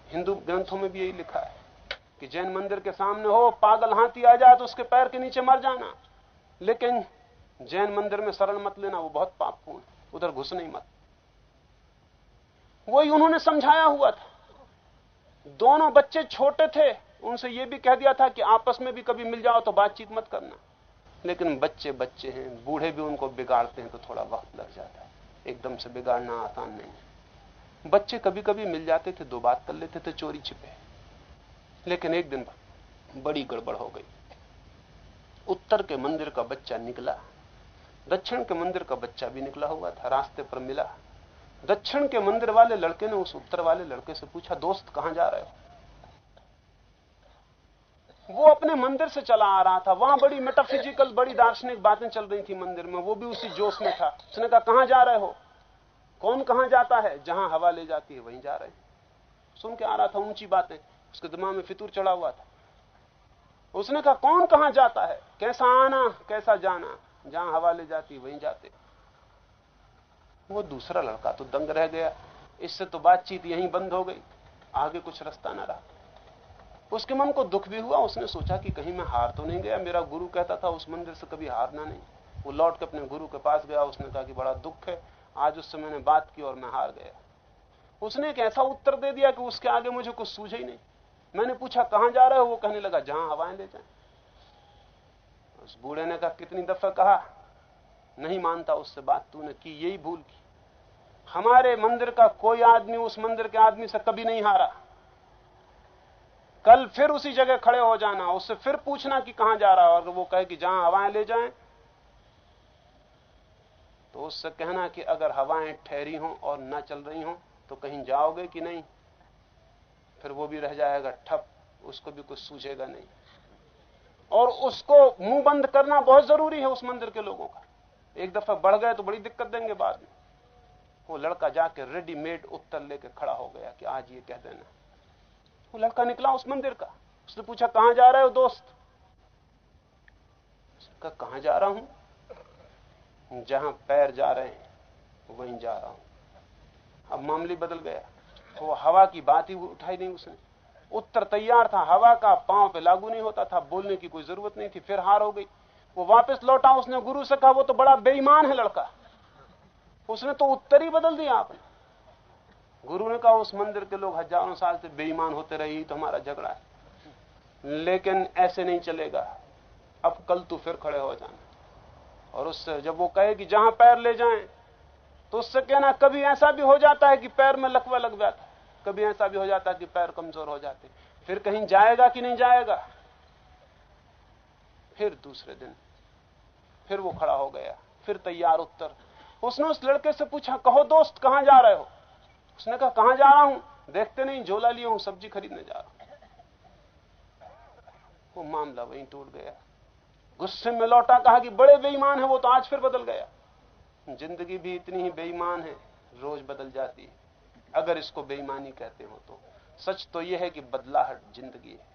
हिंदू ग्रंथों में भी यही लिखा है कि जैन मंदिर के सामने हो, पागल हाथी आ जाए तो उसके पैर के नीचे मर जाना। लेकिन जैन मंदिर में शरण मत लेना, वो बहुत पापपूर्ण उधर घुस नहीं मत। वही उन्होंने समझाया हुआ था। दोनों बच्चे छोटे थे, उनसे यह भी कह दिया था कि आपस में भी कभी मिल जाओ तो बातचीत मत करना। लेकिन बच्चे बच्चे हैं, बूढ़े भी उनको बिगाड़ते हैं तो थोड़ा वक्त लग जाता है। एकदम से बिगाड़ना आसान नहीं है। बच्चे कभी कभी मिल जाते थे, दो बात कर लेते थे, चोरी छिपे। लेकिन एक दिन बड़ी गड़बड़ हो गई। उत्तर के मंदिर का बच्चा निकला, दक्षिण के मंदिर का बच्चा भी निकला हुआ था, रास्ते पर मिला। दक्षिण के मंदिर वाले लड़के ने उस उत्तर वाले लड़के से पूछा, दोस्त, कहाँ जा रहे हो? वो अपने मंदिर से चला आ रहा था। वहाँ बड़ी मेटाफिजिकल बड़ी दार्शनिक बातें चल रही थी मंदिर में। वो भी उसी जोश में था। उसने कहा जा रहे हो? कौन कहाँ जाता है? जहाँ हवा ले जाती है, वहीं जा रहे हैं। सुन के आ रहा था, ऊँची बातें। उसके दिमाग में फितूर चढ़ा हुआ था। उसने कहा, कौन कहाँ जाता है? कैसा आना, कैसा जाना? जहाँ हवा ले जाती वहीं जाते वो दूसरा लड़का तो दंग रह गया। इससे तो बातचीत यहीं बंद हो गई। आगे कुछ रास्ता ना रहा। उसके मन को दुख भी हुआ। उसने सोचा कि कहीं मैं हार तो नहीं गया। मेरा गुरु कहता था, उस मंदिर से कभी हारना नहीं। वो लौट के अपने गुरु के पास गया। उसने कहा कि बड़ा दुख है। आज उससे मैंने बात की और मैं हार गया। उसने एक ऐसा उत्तर दे दिया कि उसके आगे मुझे कुछ सूझे ही नहीं। मैंने पूछा, कहाँ जा रहे हो? वो कहने लगा, जहाँ हवाएँ ले जाए। उस बूढ़े ने कहा, कितनी दफ़ा कहा? नहीं मानता उससे बात तूने की, यही भूल की। हमारे मंदिर का कोई आदमी उस मंदिर के आदमी से कभी नहीं हारा। कल फिर उसी जगह खड़े हो जाना, उससे फिर पूछना कि कहाँ जा रहा है? और वो कहे कि, जहाँ हवाएँ ले जाएँ तो उससे कहना कि अगर हवाएँ ठहरी हों और न चल रही हों तो कहीं जाओगे कि नहीं? फिर वो भी रह जाएगा ठप, उसको भी कुछ सूझेगा नहीं। और उसको मुँह बंद करना बहुत ज़रूरी है उस मंदिर के लोगों का। एक दफ़ा बढ़ गए तो बड़ी दिक्कत देंगे बाद में। वो लड़का जाके रेडीमेड उत्तर लेके खड़ा हो गया कि आज ये कह देना। वो लड़का निकला उस मंदिर का। उसने पूछा, कहाँ जा रहे हो दोस्त? कहा जा रहा हूँ? जहाँ पैर जा रहे हैं, वहीं जा रहा हूँ। अब मामले बदल गया। वो हवा की बात ही उठाई नहीं उसने। उत्तर तैयार था, हवा का पाँव पे लागू नहीं होता था, बोलने की कोई ज़रूरत नहीं थी, फिर हार हो गई। वो वापस लौटा, उसने गुरु से कहा, वो तो बड़ा बेईमान है लड़का। उसने तो उत्तर ही बदल दिया आपने। गुरु ने कहा, उस मंदिर के लोग हज़ारों साल से बेईमान होते रहे तो हमारा झगड़ा है। लेकिन ऐसे नहीं चलेगा। अब कल तू फिर खड़े हो जाना। और उससे जब वो कहे कि जहाँ पैर ले जाएँ तो उससे कहना, कभी ऐसा भी हो जाता है कि पैर में लकवा लग जाता कभी ऐसा भी हो जाता है कि पैर कमज़ोर हो जाते। फिर कहीं जाएगा कि नहीं जाएगा? फिर दूसरे दिन, फिर वो खड़ा हो गया, फिर तैयार उत्तर। उसने उस लड़के से पूछा, कहो दोस्त, कहाँ जा रहे हो? उसने कहा, कहाँ जा रहा हूँ? देखते नहीं, झोला लिया हूँ, सब्ज़ी खरीदने जा रहा हूँ। वो मामला वहीं टूट गया। गुस्से में लौटा, कहा कि बड़े बेईमान है, वो तो आज फिर बदल गया। ज़िंदगी भी इतनी ही बेईमान है, रोज बदल जाती है। अगर इसको बेईमानी कहते हो तो। सच तो यह है कि बदलाहट ज़िंदगी है।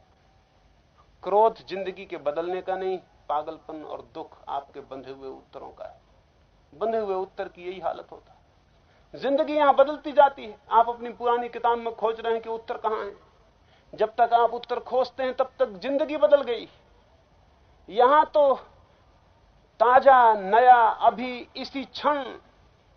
क्रोध ज़िंदगी के बदलने का नहीं, पागलपन और दुख आपके बंधे हुए उत्तरों का है। बंधे हुए उत्तर की यही हालत होता है। ज़िंदगी यहाँ बदलती जाती है। आप अपनी पुरानी किताब में खोज रहे हैं कि उत्तर कहाँ है। जब तक आप उत्तर खोजते हैं, तब तक ज़िंदगी बदल गई। यहाँ तो ताज़ा, नया, अभी, इसी क्षण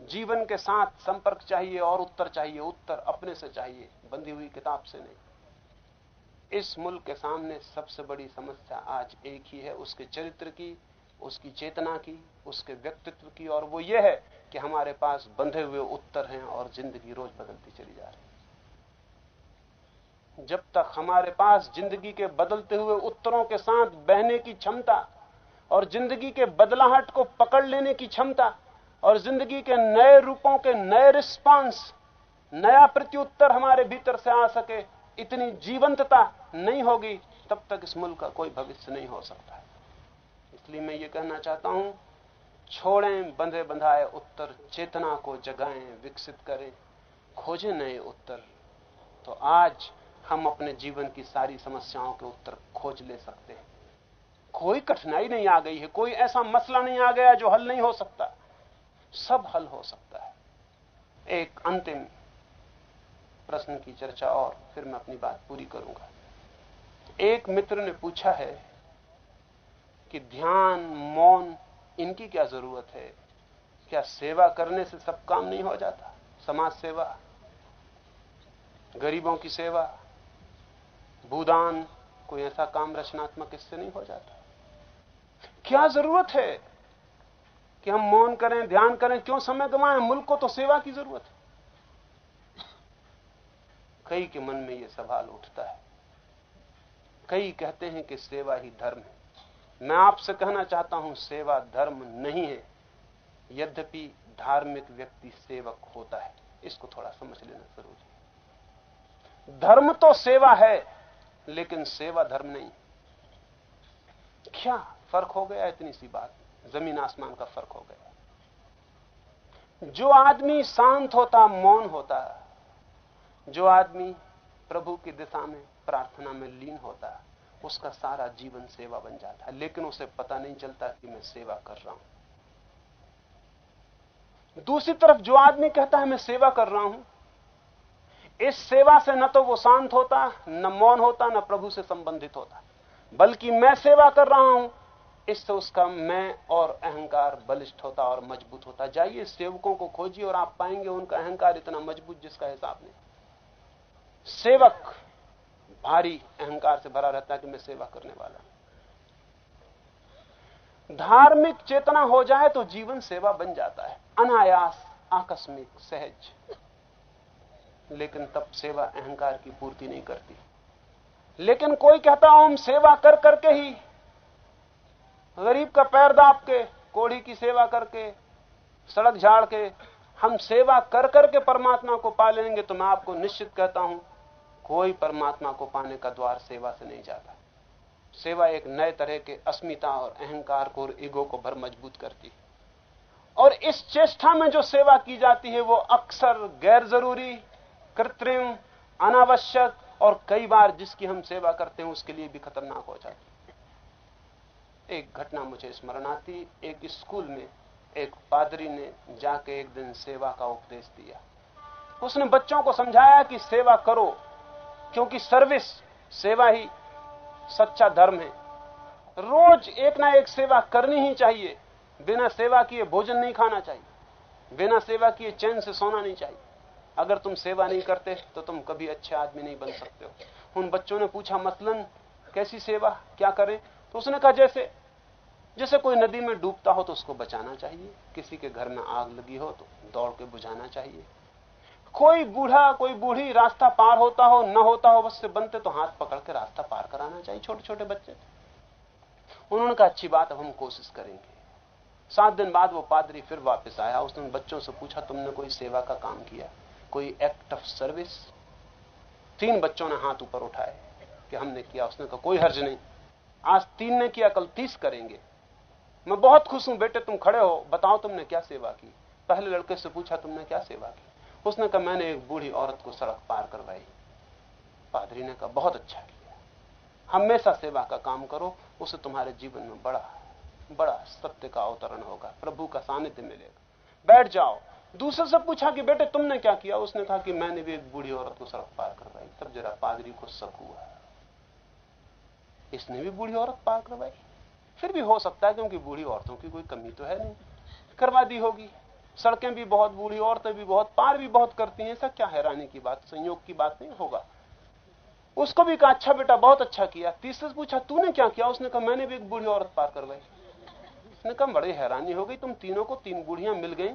जीवन के साथ संपर्क चाहिए और उत्तर चाहिए, उत्तर अपने से चाहिए, बंधी हुई किताब से नहीं। इस मुल्क के सामने सबसे बड़ी समस्या आज एक ही है, उसके चरित्र की, उसकी चेतना की, उसके व्यक्तित्व की, और वो ये है कि हमारे पास बंधे हुए उत्तर हैं और ज़िंदगी रोज बदलती चली जा रही जब तक हमारे पास ज़िंदगी के बदलते हुए उत्तरों के साथ बहने की क्षमता और ज़िंदगी के बदलाहट को पकड़ लेने की क्षमता और ज़िंदगी के नए रूपों के नए रिस्पांस, नया प्रत्युत्तर हमारे भीतर से आ सके, इतनी जीवंतता नहीं होगी, तब तक इस मुल्क का कोई भविष्य नहीं हो सकता इसलिए मैं ये कहना चाहता हूँ, छोड़ें, बंधे बंधाए उत्तर, चेतना को जगाएँ, विकसित करें, खोजें नए उत्तर। तो आज हम अपने जीवन की सारी समस्याओं के उत्तर खोज ले सकते हैं। कोई कठिनाई नहीं आ गई है, कोई ऐसा मसला नहीं आ गया जो हल नहीं हो सकता। सब हल हो सकता है। एक अंतिम प्रश्न की चर्चा और फिर मैं अपनी बात पूरी करूँगा। एक मित्र ने पूछा है कि ध्यान, मौन, इनकी क्या ज़रूरत है? क्या सेवा करने से सब काम नहीं हो जाता? समाज सेवा, गरीबों की सेवा भूदान, कोई ऐसा काम रचनात्मक इससे नहीं हो जाता। क्या ज़रूरत है कि हम मौन करें, ध्यान करें, क्यों समय गंवाएँ? मुल्क को तो सेवा की ज़रूरत है। कई के मन में यह सवाल उठता है। कई कहते हैं कि सेवा ही धर्म है। मैं आपसे कहना चाहता हूँ, सेवा धर्म नहीं है। यद्यपि धार्मिक व्यक्ति सेवक होता है। इसको थोड़ा समझ लेना ज़रूरी है। धर्म तो सेवा है लेकिन सेवा धर्म नहीं। क्या फ़र्क हो गया? इतनी सी बात। ज़मीन आसमान का फ़र्क हो गया। जो आदमी शांत होता, मौन होता, जो आदमी प्रभु की दिशा में, प्रार्थना में लीन होता, उसका सारा जीवन सेवा बन जाता है। लेकिन उसे पता नहीं चलता कि मैं सेवा कर रहा हूँ। दूसरी तरफ़ जो आदमी कहता है, मैं सेवा कर रहा हूँ इस सेवा से न तो वो शांत होता, न मौन होता, न प्रभु से संबंधित होता। बल्कि मैं सेवा कर रहा हूँ, इससे उसका मैं और अहंकार बलिष्ठ होता और मज़बूत होता। जाइए, सेवकों को खोजिए और आप पाएँगे उनका अहंकार इतना मज़बूत जिसका हिसाब नहीं। सेवक, भारी अहंकार से भरा रहता है कि मैं सेवा करने वाला धार्मिक चेतना हो जाए तो जीवन सेवा बन जाता है। अनायास, आकस्मिक, सहज। लेकिन तब सेवा अहंकार की पूर्ति नहीं करती। लेकिन कोई कहता हूँ हम सेवा कर करके ही, गरीब का पैर दाप के, कोढ़ी की सेवा करके, सड़क झाड़ के, हम सेवा कर करके परमात्मा को पा लेंगे तो मैं आपको निश्चित कहता हूँ, कोई परमात्मा को पाने का द्वार सेवा से नहीं जाता। सेवा एक नए तरह के अस्मिता और अहंकार को और ईगो को भर मज़बूत करती है। और इस चेष्टा में जो सेवा की जाती है, वो अक्सर गैर ज़रूरी कृत्रिम, अनावश्यक और कई बार जिसकी हम सेवा करते हैं, उसके लिए भी खतरनाक हो जाती एक घटना मुझे स्मरण आती, एक स्कूल में एक पादरी ने जाके एक दिन सेवा का उपदेश दिया। उसने बच्चों को समझाया कि सेवा करो, क्योंकि सर्विस सेवा ही सच्चा धर्म है। रोज एक ना एक सेवा करनी ही चाहिए, बिना सेवा किए भोजन नहीं खाना चाहिए, बिना सेवा किए चैन से सोना नहीं चाहिए। अगर तुम सेवा नहीं करते तो तुम कभी अच्छे आदमी नहीं बन सकते हो। उन बच्चों ने पूछा, मसलन, कैसी सेवा? क्या करें? तो उसने कहा, जैसे जैसे कोई नदी में डूबता हो तो उसको बचाना चाहिए। किसी के घर में आग लगी हो तो दौड़ के बुझाना चाहिए। कोई बूढ़ा, कोई बूढ़ी रास्ता पार होता हो, न होता हो, बस से बनते तो हाथ पकड़ के रास्ता पार कराना चाहिए छोटे छोटे बच्चे उन्होंने कहा, अच्छी बात अब हम कोशिश करेंगे। सात दिन बाद वो पादरी फिर वापस आया। उसने बच्चों से पूछा, तुमने कोई सेवा का काम किया? कोई एक्ट ऑफ़ सर्विस तीन बच्चों ने हाथ ऊपर उठाए कि हमने किया, उसने कहा, कोई हर्ज नहीं। आज तीन ने किया, कल तीस करेंगे। मैं बहुत खुश हूँ, बेटे, तुम खड़े हो, बताओ तुमने क्या सेवा की? पहले लड़के से पूछा, तुमने क्या सेवा की? उसने कहा, मैंने एक बूढ़ी औरत को सड़क पार करवाई। पादरी ने कहा, बहुत अच्छा किया। हमेशा सेवा का काम करो, उसे तुम्हारे जीवन में बड़ा बड़ा सत्य का अवतरण होगा, प्रभु का सानिध्य मिलेगा। बैठ जाओ दूसरे से पूछा कि बेटे तुमने क्या किया? उसने कहा कि मैंने भी एक बूढ़ी औरत को सड़क पार करवाई। तब जरा पादरी को शक हुआ। इसने भी बूढ़ी औरत पार करवाई। फिर भी हो सकता है क्योंकि बूढ़ी औरतों की कोई कमी तो है नहीं। करवा दी होगी। सड़कें भी बहुत, बूढ़ी औरतें भी बहुत, पार भी बहुत करती हैं। ऐसा क्या हैरानी की बात, संयोग की बात नहीं होगा। उसको भी कहा अच्छा बेटा, बहुत अच्छा किया। तीसरे से पूछा, तूने क्या किया? उसने कहा, मैंने भी एक बूढ़ी औरत पार करवाई। उसने कहा, बड़ी हैरानी हो गई। तुम तीनों को तीन बूढ़ियाँ मिल गई।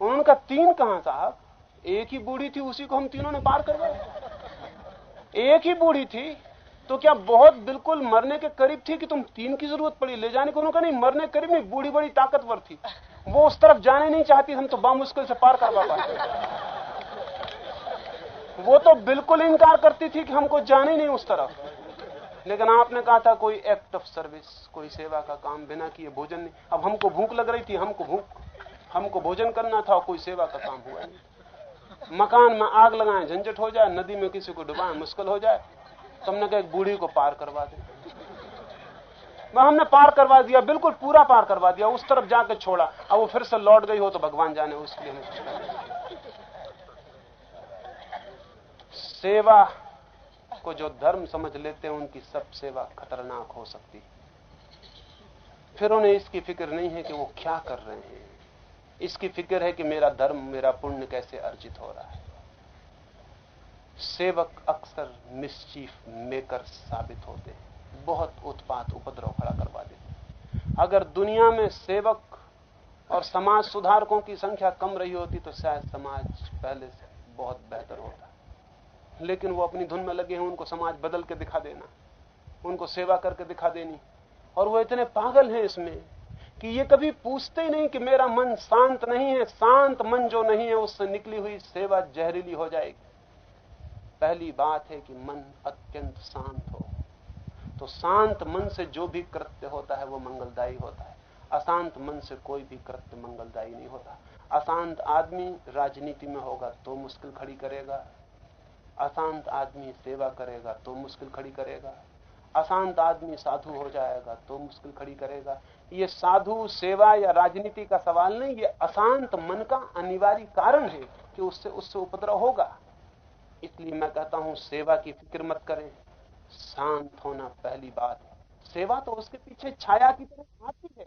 उन्होंने कहा तीन कहाँ साहब एक ही बूढ़ी थी, उसी को हम तीनों ने पार करवाया एक ही बूढ़ी थी तो क्या बहुत बिल्कुल मरने के करीब थी कि तुम तीन की ज़रूरत पड़ी? ले जाने को उन्होंने कहा, नहीं, मरने करीब नहीं, बूढ़ी बड़ी ताकतवर थी। वो उस तरफ़ जाने नहीं चाहती, हम तो बामुश्किल से पार करवा पाते वो तो बिल्कुल इनकार करती थी कि हमको जाने नहीं उस तरफ़। लेकिन आपने कहा था, कोई एक्ट ऑफ़ सर्विस कोई सेवा का काम बिना किए, भोजन नहीं। अब हमको भूख लग रही थी, हमको भूख। हमको भोजन करना था, कोई सेवा का काम हुआ नहीं। मकान में आग लगाए, झंझट हो जाए, नदी में किसी को डुबाए, मुश्किल हो जाए तुमने कहा, एक बूढ़ी को पार करवा दे। मैं हमने पार करवा दिया, बिल्कुल पूरा पार करवा दिया, उस तरफ़ जाके छोड़ा। अब वो फिर से लौट गई हो तो भगवान जाने, उसके लिए सेवा को जो धर्म समझ लेते हैं, उनकी सब सेवा खतरनाक हो सकती। फिर उन्हें इसकी फ़िक्र नहीं है कि वो क्या कर रहे हैं। इसकी फ़िक्र है कि मेरा धर्म, मेरा पुण्य कैसे अर्जित हो रहा है? सेवक अक्सर मिसचीफ मेकर साबित होते हैं। बहुत उत्पात उपद्रव खड़ा करवा देते अगर दुनिया में सेवक और समाज सुधारकों की संख्या कम रही होती तो शायद समाज पहले से बहुत बेहतर होता। लेकिन वो अपनी धुन में लगे हैं, उनको समाज बदल के दिखा देना, उनको सेवा करके दिखा देनी। और वो इतने पागल हैं इसमें कि ये कभी पूछते ही नहीं कि मेरा मन शांत नहीं है, शांत मन जो नहीं है, उससे निकली हुई सेवा जहरीली हो जाएगी। पहली बात है कि मन अत्यंत शांत हो। तो शांत मन से जो भी कृत्य होता है, वो मंगलदायी होता है। अशांत मन से कोई भी कृत्य मंगलदायी नहीं होता। अशांत आदमी राजनीति में होगा तो मुश्किल खड़ी करेगा। अशांत आदमी सेवा करेगा तो मुश्किल खड़ी करेगा। अशांत आदमी साधु हो जाएगा तो मुश्किल खड़ी करेगा। ये साधु, सेवा या राजनीति का सवाल नहीं, ये अशांत मन का अनिवार्य कारण है कि उससे उससे उपद्रव होगा। इसलिए मैं कहता हूँ, सेवा की फ़िक्र मत करें, शांत होना पहली बात है। सेवा तो उसके पीछे छाया की तरह आती है।